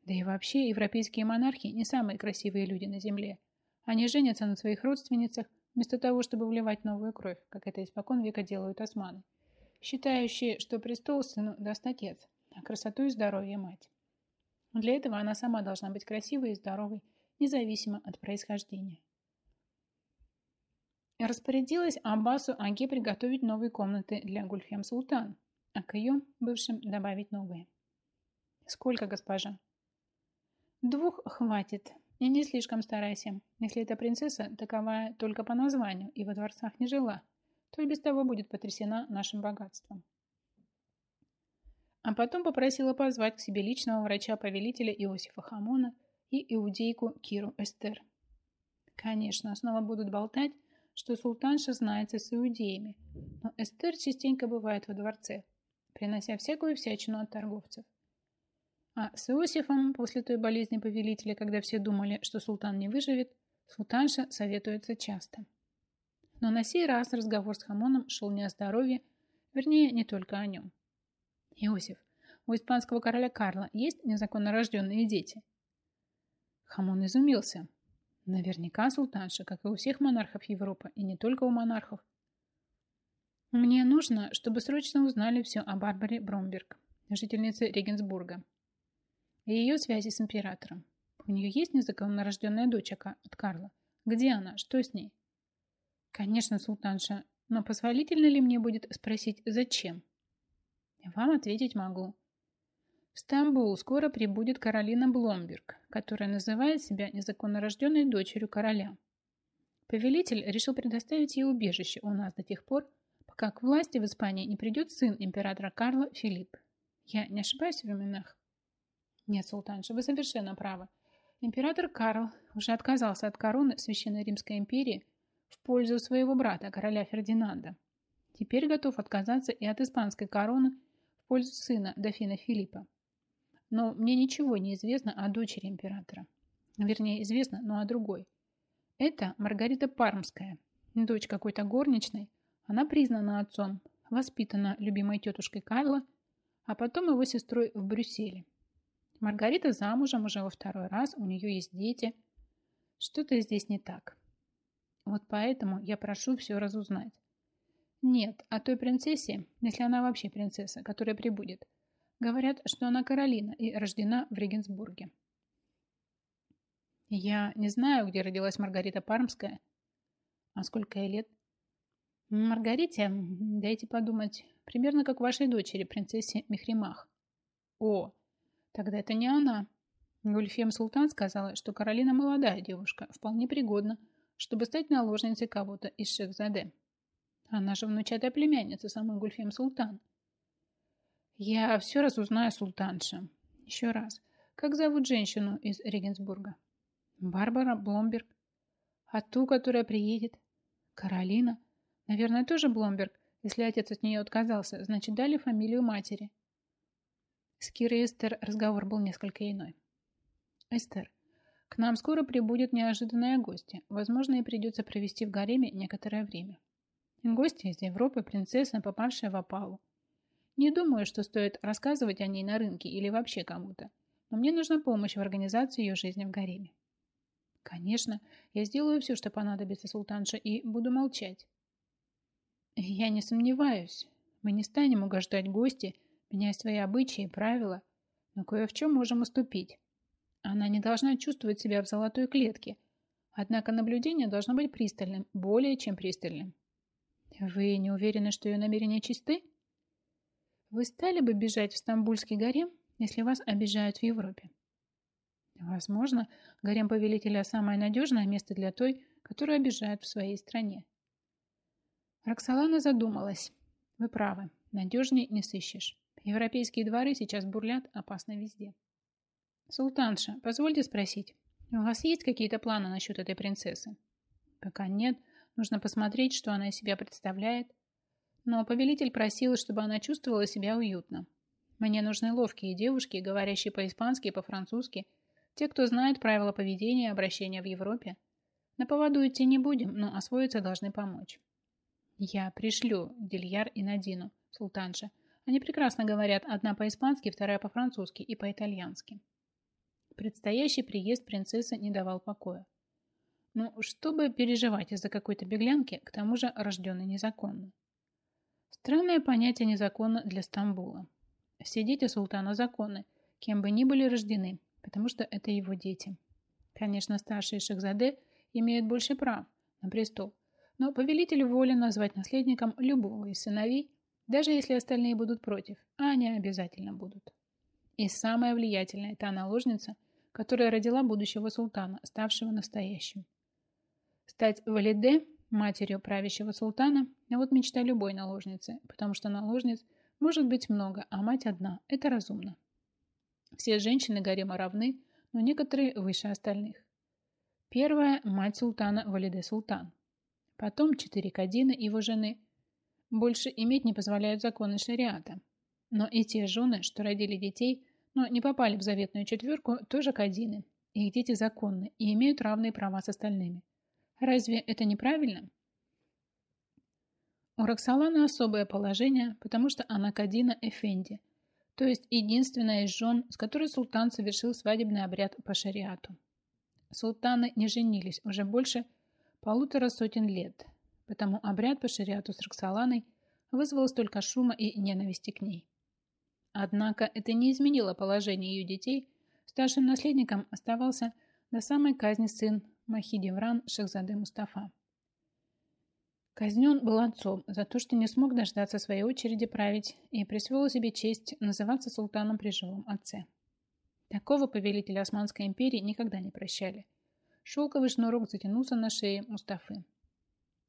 Да и вообще, европейские монархи не самые красивые люди на земле. Они женятся на своих родственницах, вместо того, чтобы вливать новую кровь, как это испокон века делают османы, считающие, что престол сыну даст отец, а красоту и здоровье мать. Для этого она сама должна быть красивой и здоровой, независимо от происхождения. Распорядилась Аббасу Аге приготовить новые комнаты для Гульфем Султан, а к ее бывшим добавить новые. Сколько, госпожа? Двух хватит. И не слишком старайся. Если эта принцесса таковая только по названию и во дворцах не жила, то и без того будет потрясена нашим богатством. А потом попросила позвать к себе личного врача-повелителя Иосифа Хамона и иудейку Киру Эстер. Конечно, снова будут болтать, что султанша знается с иудеями, но Эстер частенько бывает во дворце, принося всякую всячину от торговцев. А с Иосифом после той болезни повелителя, когда все думали, что султан не выживет, султанша советуется часто. Но на сей раз разговор с Хамоном шел не о здоровье, вернее, не только о нем. Иосиф, у испанского короля Карла есть незаконно рожденные дети? Хамон изумился. Наверняка султанша, как и у всех монархов Европы, и не только у монархов. Мне нужно, чтобы срочно узнали все о Барбаре Бромберг, жительнице Регенсбурга, и ее связи с императором. У нее есть незаконно рожденная дочь от Карла. Где она? Что с ней? Конечно, султанша, но позволительно ли мне будет спросить, зачем? Вам ответить могу. В Стамбул скоро прибудет Каролина Бломберг, которая называет себя незаконно рожденной дочерью короля. Повелитель решил предоставить ей убежище у нас до тех пор, пока к власти в Испании не придет сын императора Карла Филипп. Я не ошибаюсь в именах? Нет, султанша, вы совершенно правы. Император Карл уже отказался от короны Священной Римской империи в пользу своего брата, короля Фердинанда. Теперь готов отказаться и от испанской короны в пользу сына, дофина Филиппа. Но мне ничего не известно о дочери императора. Вернее, известно, но о другой. Это Маргарита Пармская, дочь какой-то горничной. Она признана отцом, воспитана любимой тетушкой Карла, а потом его сестрой в Брюсселе. Маргарита замужем уже во второй раз, у нее есть дети. Что-то здесь не так. Вот поэтому я прошу все разузнать. Нет, о той принцессе, если она вообще принцесса, которая прибудет. Говорят, что она Каролина и рождена в Регенсбурге. Я не знаю, где родилась Маргарита Пармская. А сколько ей лет? Маргарите, дайте подумать, примерно как вашей дочери, принцессе Мехримах. О, Тогда это не она. Гульфем Султан сказала, что Каролина молодая девушка, вполне пригодна, чтобы стать наложницей кого-то из Шехзаде. Она же внучатая племянница самой Гульфем Султан. Я все раз узнаю султанша. Еще раз. Как зовут женщину из Регенсбурга? Барбара Бломберг. А ту, которая приедет? Каролина. Наверное, тоже Бломберг. Если отец от нее отказался, значит, дали фамилию матери. С Кирой Эстер разговор был несколько иной. «Эстер, к нам скоро прибудет неожиданная гостья. Возможно, и придется провести в гареме некоторое время. Гостья из Европы, принцесса, попавшая в опалу. Не думаю, что стоит рассказывать о ней на рынке или вообще кому-то, но мне нужна помощь в организации ее жизни в гареме. Конечно, я сделаю все, что понадобится султанша, и буду молчать. Я не сомневаюсь. Мы не станем угождать гости, меняя свои обычаи и правила, но кое в чем можем уступить. Она не должна чувствовать себя в золотой клетке, однако наблюдение должно быть пристальным, более чем пристальным. Вы не уверены, что ее намерения чисты? Вы стали бы бежать в Стамбульский гарем, если вас обижают в Европе? Возможно, гарем повелителя самое надежное место для той, которую обижают в своей стране. Роксолана задумалась. Вы правы, надежней не сыщешь. Европейские дворы сейчас бурлят опасно везде. Султанша, позвольте спросить, у вас есть какие-то планы насчет этой принцессы? Пока нет. Нужно посмотреть, что она из себя представляет. Но повелитель просил, чтобы она чувствовала себя уютно. Мне нужны ловкие девушки, говорящие по-испански и по-французски, те, кто знает правила поведения и обращения в Европе. На поводу идти не будем, но освоиться должны помочь. Я пришлю Дильяр и Надину, султанша, они прекрасно говорят, одна по-испански, вторая по-французски и по-итальянски. Предстоящий приезд принцессы не давал покоя. Ну, чтобы переживать из-за какой-то беглянки, к тому же рожденной незаконно. Странное понятие незаконно для Стамбула. Все дети султана законны, кем бы ни были рождены, потому что это его дети. Конечно, старшие Шахзаде имеют больше прав на престол, но повелитель волен назвать наследником любого из сыновей, даже если остальные будут против, а они обязательно будут. И самая влиятельная – та наложница, которая родила будущего султана, ставшего настоящим. Стать валиде, матерью правящего султана, а вот мечта любой наложницы, потому что наложниц может быть много, а мать одна – это разумно. Все женщины гарема равны, но некоторые выше остальных. Первая – мать султана Валиде Султан. Потом четыре кадина его жены – больше иметь не позволяют законы шариата. Но и те жены, что родили детей, но не попали в заветную четверку, тоже кадины. Их дети законны и имеют равные права с остальными. Разве это неправильно? У Роксоланы особое положение, потому что она Кадина Эфенди, то есть единственная из жен, с которой султан совершил свадебный обряд по шариату. Султаны не женились уже больше полутора сотен лет, потому обряд по шариату с Роксоланой вызвал столько шума и ненависти к ней. Однако это не изменило положение ее детей. Старшим наследником оставался до самой казни сын Махидевран Шахзаде Мустафа. Казнен был отцом за то, что не смог дождаться своей очереди править и присвоил себе честь называться султаном при живом отце. Такого повелителя Османской империи никогда не прощали. Шелковый шнурок затянулся на шее Мустафы.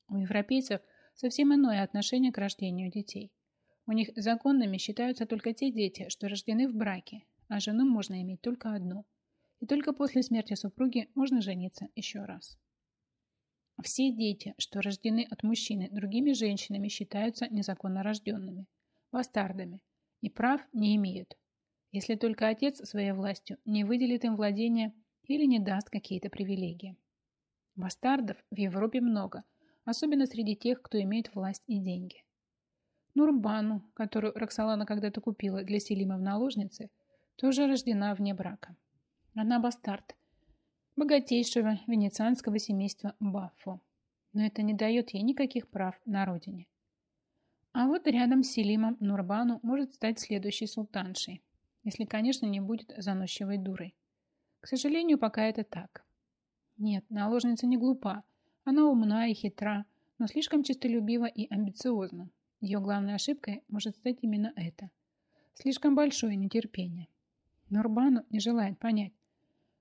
У европейцев совсем иное отношение к рождению детей. У них законными считаются только те дети, что рождены в браке, а жену можно иметь только одну. И только после смерти супруги можно жениться еще раз. Все дети, что рождены от мужчины другими женщинами, считаются незаконно рожденными, бастардами, и прав не имеют, если только отец своей властью не выделит им владение или не даст какие-то привилегии. Бастардов в Европе много, особенно среди тех, кто имеет власть и деньги. Нурбану, которую Роксолана когда-то купила для Селима в наложнице, тоже рождена вне брака. Она бастард, богатейшего венецианского семейства Баффо. Но это не дает ей никаких прав на родине. А вот рядом с Селимом Нурбану может стать следующей султаншей, если, конечно, не будет заносчивой дурой. К сожалению, пока это так. Нет, наложница не глупа. Она умна и хитра, но слишком честолюбива и амбициозна, ее главной ошибкой может стать именно это. Слишком большое нетерпение. Нурбану не желает понять,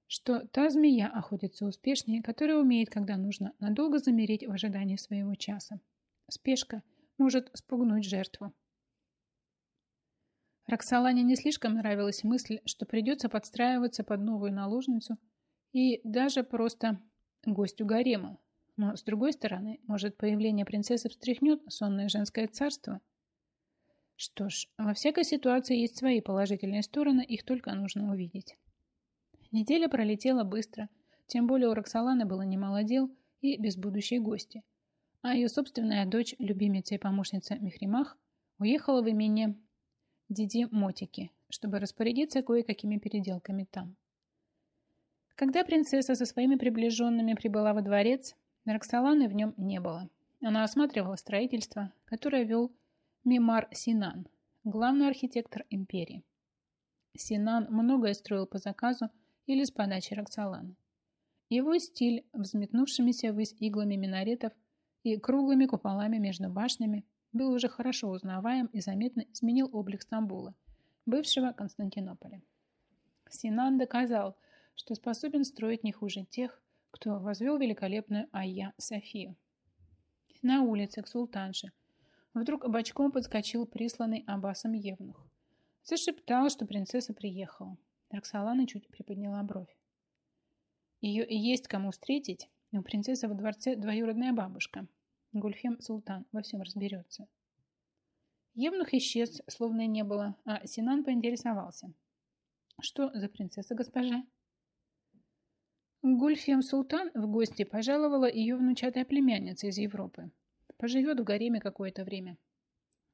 что та змея охотится успешнее, которая умеет, когда нужно, надолго замереть в ожидании своего часа. Спешка может спугнуть жертву. Роксолане не слишком нравилась мысль, что придется подстраиваться под новую наложницу и даже просто гостю гарема, но, с другой стороны, может, появление принцессы встряхнет сонное женское царство? Что ж, во всякой ситуации есть свои положительные стороны, их только нужно увидеть. Неделя пролетела быстро, тем более у Роксоланы было немало дел и без будущей гости. А ее собственная дочь, любимица и помощница Мехримах, уехала в имение Диди Мотики, чтобы распорядиться кое-какими переделками там. Когда принцесса со своими приближенными прибыла во дворец, Роксоланы в нем не было. Она осматривала строительство, которое вел Мимар Синан, главный архитектор империи. Синан многое строил по заказу или с подачи Роксоланы. Его стиль, взметнувшимися ввысь иглами минаретов и круглыми куполами между башнями, был уже хорошо узнаваем и заметно изменил облик Стамбула, бывшего Константинополя. Синан доказал, что способен строить не хуже тех, кто возвел великолепную Айя Софию. На улице к султанше вдруг бочком подскочил присланный Аббасом Евнух. Зашептал, что принцесса приехала. Роксолана чуть приподняла бровь. Ее и есть кому встретить, но принцесса во дворце двоюродная бабушка. Гульфем Султан во всем разберется. Евнух исчез, словно и не было, а Синан поинтересовался. «Что за принцесса, госпожа?» Гульфем Султан в гости пожаловала ее внучатая племянница из Европы. Поживет в гареме какое-то время.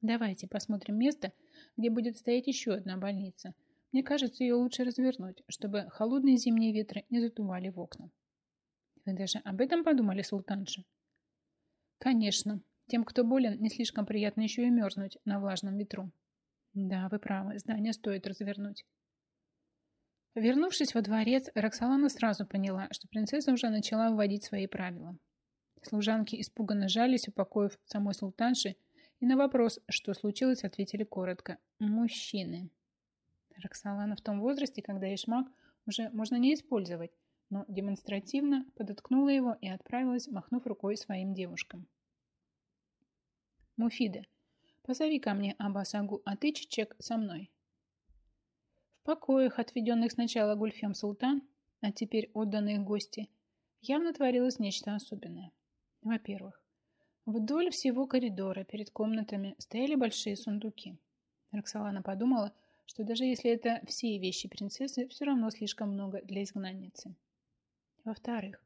Давайте посмотрим место, где будет стоять еще одна больница. Мне кажется, ее лучше развернуть, чтобы холодные зимние ветры не затували в окна. Вы даже об этом подумали, султанша? Конечно. Тем, кто болен, не слишком приятно еще и мерзнуть на влажном ветру. Да, вы правы, здание стоит развернуть. Вернувшись во дворец, Роксолана сразу поняла, что принцесса уже начала вводить свои правила. Служанки испуганно жались, упокоив самой султанши, и на вопрос, что случилось, ответили коротко «Мужчины». Роксолана в том возрасте, когда Ишмак уже можно не использовать, но демонстративно подоткнула его и отправилась, махнув рукой своим девушкам. «Муфида, позови ко мне Абасагу, а ты, Чечек, со мной. В покоях, отведенных сначала Гульфем Султан, а теперь отданных гости, явно творилось нечто особенное. Во-первых, вдоль всего коридора перед комнатами стояли большие сундуки. Роксолана подумала, что даже если это все вещи принцессы, все равно слишком много для изгнанницы. Во-вторых,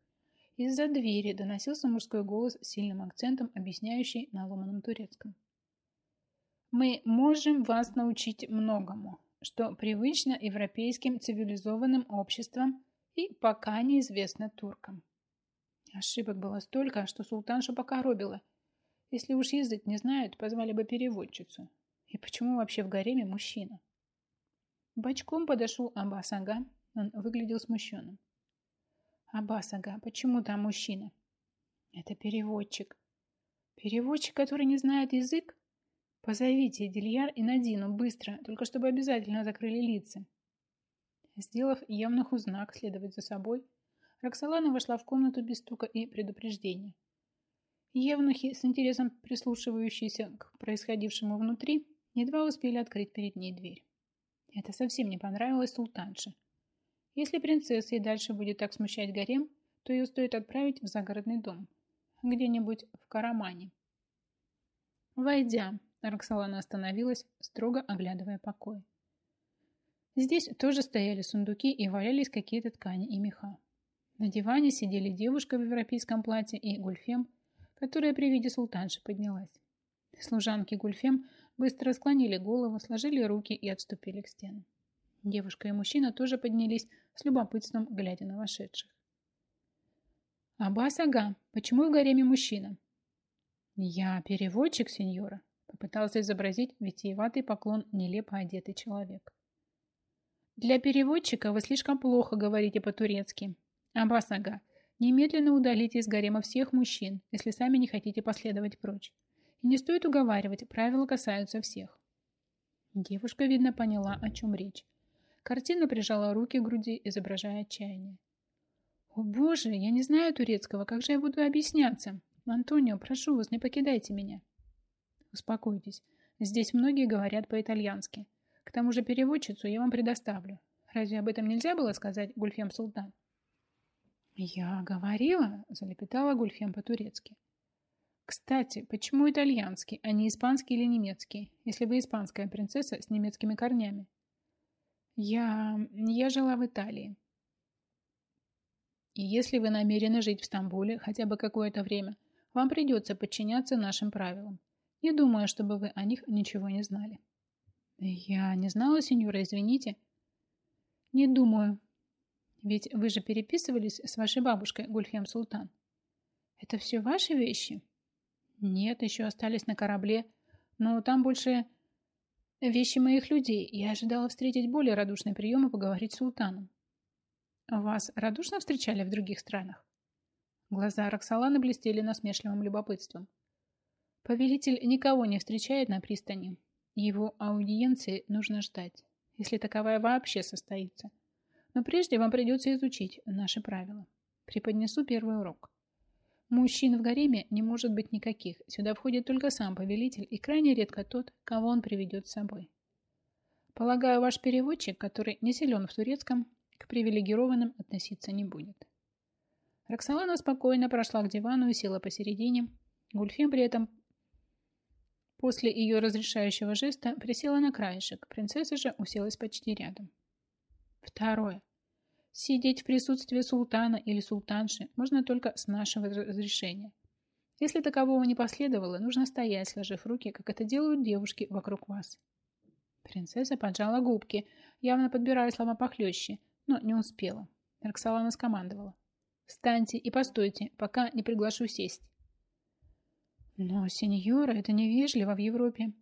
Из-за двери доносился мужской голос с сильным акцентом, объясняющий на ломаном турецком. «Мы можем вас научить многому, что привычно европейским цивилизованным обществам и пока неизвестно туркам». Ошибок было столько, что султаншу покоробило. Если уж язык не знают, позвали бы переводчицу. И почему вообще в гареме мужчина? Бочком подошел Аббас Ага. Он выглядел смущенным. Аббас Ага, почему там мужчина? Это переводчик. Переводчик, который не знает язык? Позовите Дильяр и Надину быстро, только чтобы обязательно закрыли лица. Сделав явнуху знак следовать за собой, Роксолана вошла в комнату без стука и предупреждения. Евнухи, с интересом прислушивающиеся к происходившему внутри, едва успели открыть перед ней дверь. Это совсем не понравилось султанше. Если принцесса и дальше будет так смущать гарем, то ее стоит отправить в загородный дом, где-нибудь в Карамане. Войдя, Роксолана остановилась, строго оглядывая покой. Здесь тоже стояли сундуки и валялись какие-то ткани и меха. На диване сидели девушка в европейском платье и Гульфем, которая при виде султанши поднялась. Служанки Гульфем быстро склонили голову, сложили руки и отступили к стенам. Девушка и мужчина тоже поднялись с любопытством, глядя на вошедших. «Аббас Ага, почему в гареме мужчина?» «Я переводчик, сеньора», — попытался изобразить витиеватый поклон нелепо одетый человек. «Для переводчика вы слишком плохо говорите по-турецки. Аббас Ага, немедленно удалите из гарема всех мужчин, если сами не хотите последовать прочь. И не стоит уговаривать, правила касаются всех. Девушка, видно, поняла, о чем речь. Картина прижала руки к груди, изображая отчаяние. «О, боже, я не знаю турецкого, как же я буду объясняться? Антонио, прошу вас, не покидайте меня». «Успокойтесь, здесь многие говорят по-итальянски. К тому же переводчицу я вам предоставлю. Разве об этом нельзя было сказать Гульфем Султан?» «Я говорила», — залепетала Гульфем по-турецки. Кстати, почему итальянский, а не испанский или немецкий, если вы испанская принцесса с немецкими корнями? Я... я жила в Италии. И если вы намерены жить в Стамбуле хотя бы какое-то время, вам придется подчиняться нашим правилам. Не думаю, чтобы вы о них ничего не знали. Я не знала, сеньора, извините. Не думаю. Ведь вы же переписывались с вашей бабушкой Гульфем Султан. Это все ваши вещи? Нет, еще остались на корабле. Но там больше вещи моих людей. Я ожидала встретить более радушный прием и поговорить с султаном. Вас радушно встречали в других странах? Глаза Роксоланы блестели насмешливым любопытством. Повелитель никого не встречает на пристани. Его аудиенции нужно ждать, если таковая вообще состоится. Но прежде вам придется изучить наши правила. Преподнесу первый урок. Мужчин в гареме не может быть никаких. Сюда входит только сам повелитель и крайне редко тот, кого он приведет с собой. Полагаю, ваш переводчик, который не силен в турецком, к привилегированным относиться не будет. Роксолана спокойно прошла к дивану и села посередине. Гульфем при этом после ее разрешающего жеста присела на краешек. Принцесса же уселась почти рядом. Второе. Сидеть в присутствии султана или султанши можно только с нашего разрешения. Если такового не последовало, нужно стоять, сложив руки, как это делают девушки вокруг вас. Принцесса поджала губки, явно подбирая слова похлеще, но не успела. Роксолана скомандовала. «Встаньте и постойте, пока не приглашу сесть». «Но, сеньора, это невежливо в Европе».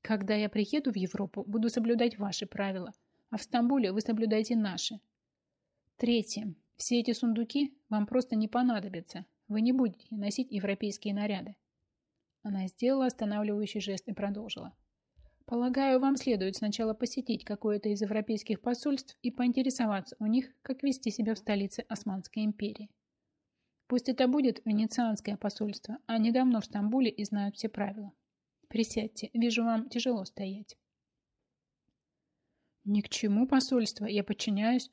«Когда я приеду в Европу, буду соблюдать ваши правила, а в Стамбуле вы соблюдайте наши», Третье. Все эти сундуки вам просто не понадобятся. Вы не будете носить европейские наряды. Она сделала останавливающий жест и продолжила. Полагаю, вам следует сначала посетить какое-то из европейских посольств и поинтересоваться у них, как вести себя в столице Османской империи. Пусть это будет венецианское посольство, а недавно в Стамбуле и знают все правила. Присядьте, вижу, вам тяжело стоять. Ни к чему посольство, я подчиняюсь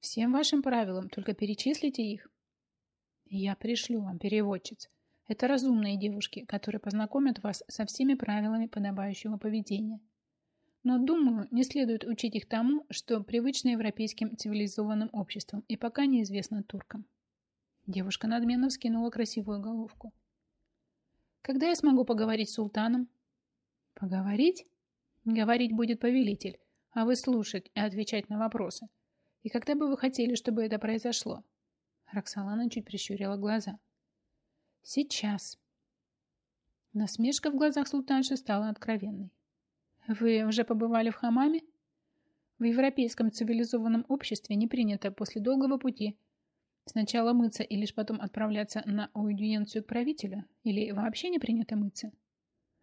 Всем вашим правилам, только перечислите их. Я пришлю вам переводчиц. Это разумные девушки, которые познакомят вас со всеми правилами подобающего поведения. Но, думаю, не следует учить их тому, что привычно европейским цивилизованным обществом и пока неизвестно туркам. Девушка надменно вскинула красивую головку. Когда я смогу поговорить с султаном? Поговорить? Говорить будет повелитель, а вы слушать и отвечать на вопросы. И когда бы вы хотели, чтобы это произошло? Роксолана чуть прищурила глаза. Сейчас. Насмешка в глазах султанши стала откровенной. Вы уже побывали в хамаме? В европейском цивилизованном обществе не принято после долгого пути Сначала мыться и лишь потом отправляться на аудиенцию к правителю? Или вообще не принято мыться?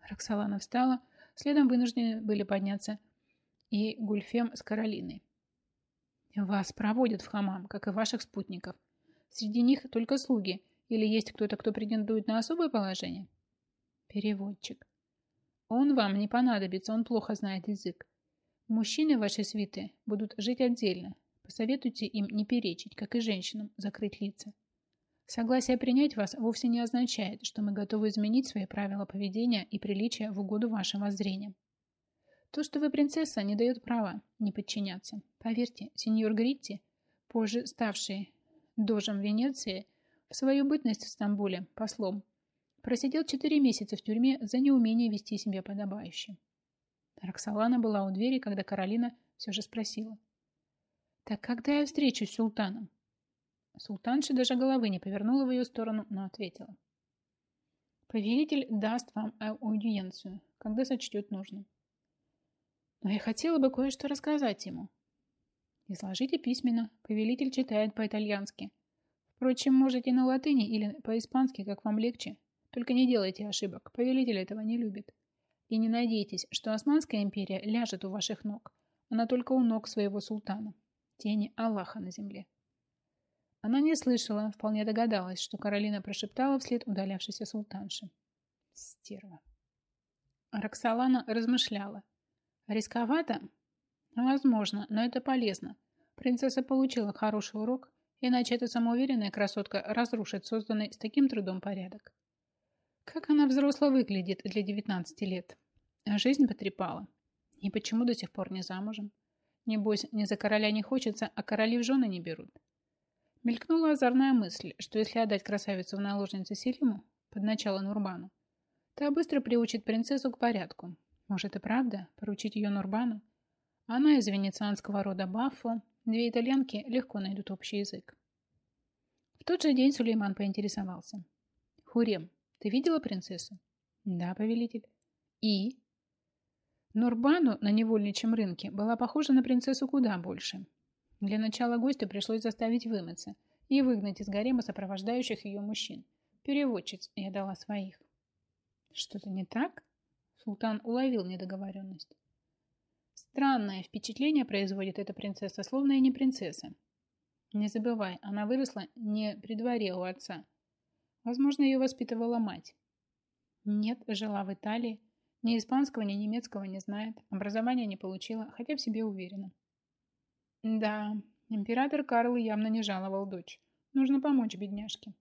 Роксолана встала, следом вынуждены были подняться и Гульфем с Каролиной. Вас проводят в хамам, как и ваших спутников. Среди них только слуги, или есть кто-то, кто претендует на особое положение? Переводчик. Он вам не понадобится, он плохо знает язык. Мужчины вашей свиты будут жить отдельно, Посоветуйте им не перечить, как и женщинам, закрыть лица. Согласие принять вас вовсе не означает, что мы готовы изменить свои правила поведения и приличия в угоду вашим воззрениям. То, что вы принцесса, не дает права не подчиняться. Поверьте, сеньор Гритти, позже ставший дожем Венеции, в свою бытность в Стамбуле послом, просидел четыре месяца в тюрьме за неумение вести себя подобающе. Роксолана была у двери, когда Каролина все же спросила – так когда я встречусь с султаном? Султанша даже головы не повернула в ее сторону, но ответила. Повелитель даст вам аудиенцию, когда сочтет нужным. Но я хотела бы кое-что рассказать ему. Изложите письменно. Повелитель читает по-итальянски. Впрочем, можете на латыни или по-испански, как вам легче. Только не делайте ошибок. Повелитель этого не любит. И не надейтесь, что Османская империя ляжет у ваших ног. Она только у ног своего султана тени Аллаха на земле. Она не слышала, вполне догадалась, что Каролина прошептала вслед удалявшейся султанши. Стерва. Роксолана размышляла. Рисковато? Возможно, но это полезно. Принцесса получила хороший урок, иначе эта самоуверенная красотка разрушит созданный с таким трудом порядок. Как она взросло выглядит для 19 лет. Жизнь потрепала. И почему до сих пор не замужем? Небось, не за короля не хочется, а короли в жены не берут. Мелькнула озорная мысль, что если отдать красавицу в наложнице Селиму под начало Нурбану, та быстро приучит принцессу к порядку. Может и правда, поручить ее Нурбану? Она из венецианского рода Баффо, две итальянки легко найдут общий язык. В тот же день Сулейман поинтересовался. «Хурем, ты видела принцессу?» «Да, повелитель». «И?» Нурбану на невольничьем рынке была похожа на принцессу куда больше. Для начала гостю пришлось заставить вымыться и выгнать из гарема сопровождающих ее мужчин. Переводчиц я дала своих. Что-то не так? Султан уловил недоговоренность. Странное впечатление производит эта принцесса, словно и не принцесса. Не забывай, она выросла не при дворе у отца. Возможно, ее воспитывала мать. Нет, жила в Италии, ни испанского, ни немецкого не знает, образования не получила, хотя в себе уверена. Да, император Карл явно не жаловал дочь. Нужно помочь бедняжке.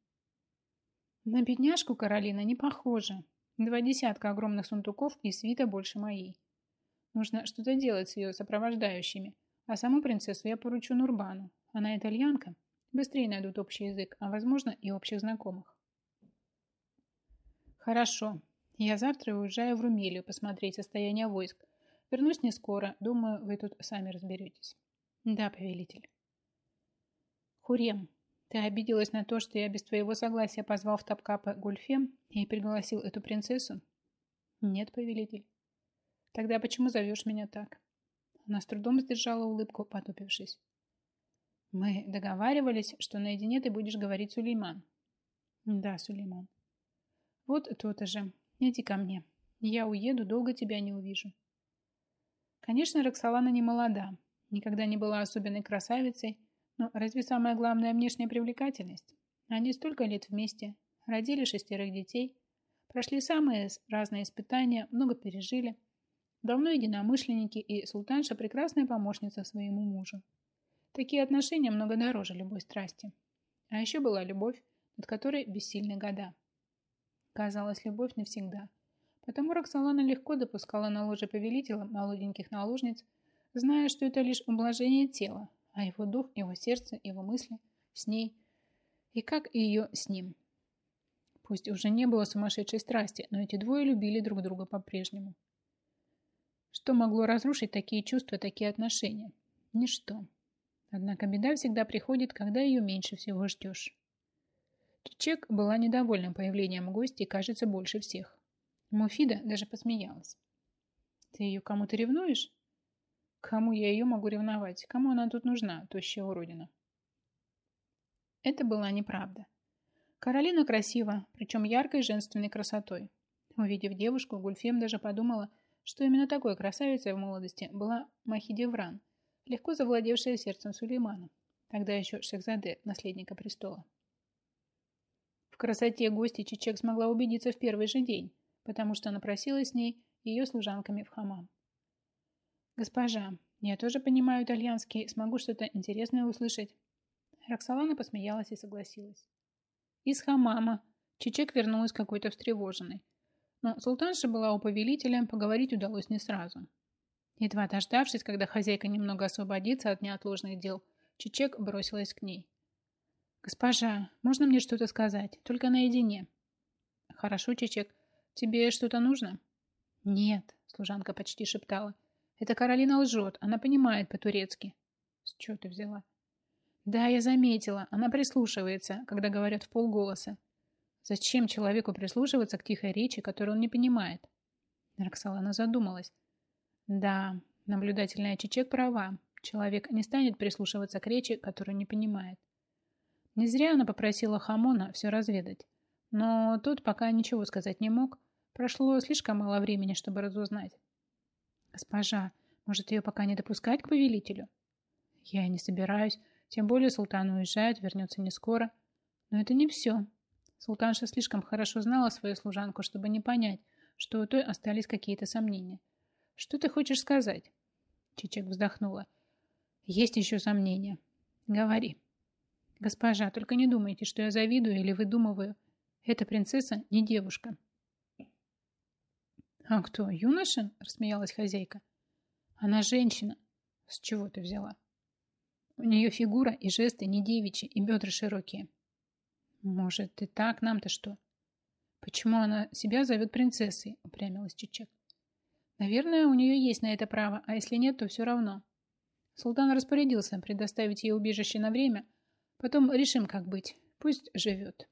На бедняжку Каролина не похожа. Два десятка огромных сундуков и свита больше моей. Нужно что-то делать с ее сопровождающими, а саму принцессу я поручу Нурбану. Она итальянка. Быстрее найдут общий язык, а возможно и общих знакомых. Хорошо, я завтра уезжаю в Румелию посмотреть состояние войск. Вернусь не скоро. Думаю, вы тут сами разберетесь. Да, повелитель. Хурем, ты обиделась на то, что я без твоего согласия позвал в Топкапа Гульфем и пригласил эту принцессу? Нет, повелитель. Тогда почему зовешь меня так? Она с трудом сдержала улыбку, потупившись. Мы договаривались, что наедине ты будешь говорить Сулейман. Да, Сулейман. Вот то-то же. Иди ко мне. Я уеду, долго тебя не увижу. Конечно, Роксолана не молода, никогда не была особенной красавицей, но разве самое главное внешняя привлекательность? Они столько лет вместе, родили шестерых детей, прошли самые разные испытания, много пережили. Давно единомышленники, и султанша прекрасная помощница своему мужу. Такие отношения много дороже любой страсти. А еще была любовь, над которой бессильны года. Казалось, любовь навсегда. Потому Роксолана легко допускала на ложе повелителя молоденьких наложниц, зная, что это лишь ублажение тела, а его дух, его сердце, его мысли с ней. И как ее с ним. Пусть уже не было сумасшедшей страсти, но эти двое любили друг друга по-прежнему. Что могло разрушить такие чувства, такие отношения? Ничто. Однако беда всегда приходит, когда ее меньше всего ждешь. Чек была недовольна появлением гостей, кажется, больше всех. Муфида даже посмеялась. «Ты ее кому-то ревнуешь?» «Кому я ее могу ревновать? Кому она тут нужна, тощая уродина?» Это была неправда. Каролина красива, причем яркой женственной красотой. Увидев девушку, Гульфем даже подумала, что именно такой красавицей в молодости была Махидевран, легко завладевшая сердцем Сулеймана, тогда еще Шехзаде, наследника престола. В красоте гости Чичек смогла убедиться в первый же день, потому что напросилась с ней ее служанками в хамам. «Госпожа, я тоже понимаю итальянский, смогу что-то интересное услышать». Роксолана посмеялась и согласилась. Из хамама Чичек вернулась какой-то встревоженной. Но султанша была у повелителя, поговорить удалось не сразу. Едва дождавшись, когда хозяйка немного освободится от неотложных дел, Чичек бросилась к ней. «Госпожа, можно мне что-то сказать? Только наедине». «Хорошо, Чичек. Тебе что-то нужно?» «Нет», — служанка почти шептала. «Это Каролина лжет. Она понимает по-турецки». «С чего ты взяла?» Да, я заметила. Она прислушивается, когда говорят в полголоса. Зачем человеку прислушиваться к тихой речи, которую он не понимает? Роксолана задумалась. Да, наблюдательная Чечек права. Человек не станет прислушиваться к речи, которую не понимает. Не зря она попросила Хамона все разведать. Но тот пока ничего сказать не мог. Прошло слишком мало времени, чтобы разузнать. Госпожа, может ее пока не допускать к повелителю? Я не собираюсь. Тем более султан уезжает, вернется не скоро. Но это не все. Султанша слишком хорошо знала свою служанку, чтобы не понять, что у той остались какие-то сомнения. «Что ты хочешь сказать?» Чичек вздохнула. «Есть еще сомнения. Говори». «Госпожа, только не думайте, что я завидую или выдумываю. Эта принцесса не девушка». «А кто, юноша?» – рассмеялась хозяйка. «Она женщина». «С чего ты взяла?» У нее фигура и жесты не девичьи, и бедра широкие. Может, и так нам-то что? Почему она себя зовет принцессой? Упрямилась Чичек. Наверное, у нее есть на это право, а если нет, то все равно. Султан распорядился предоставить ей убежище на время. Потом решим, как быть. Пусть живет.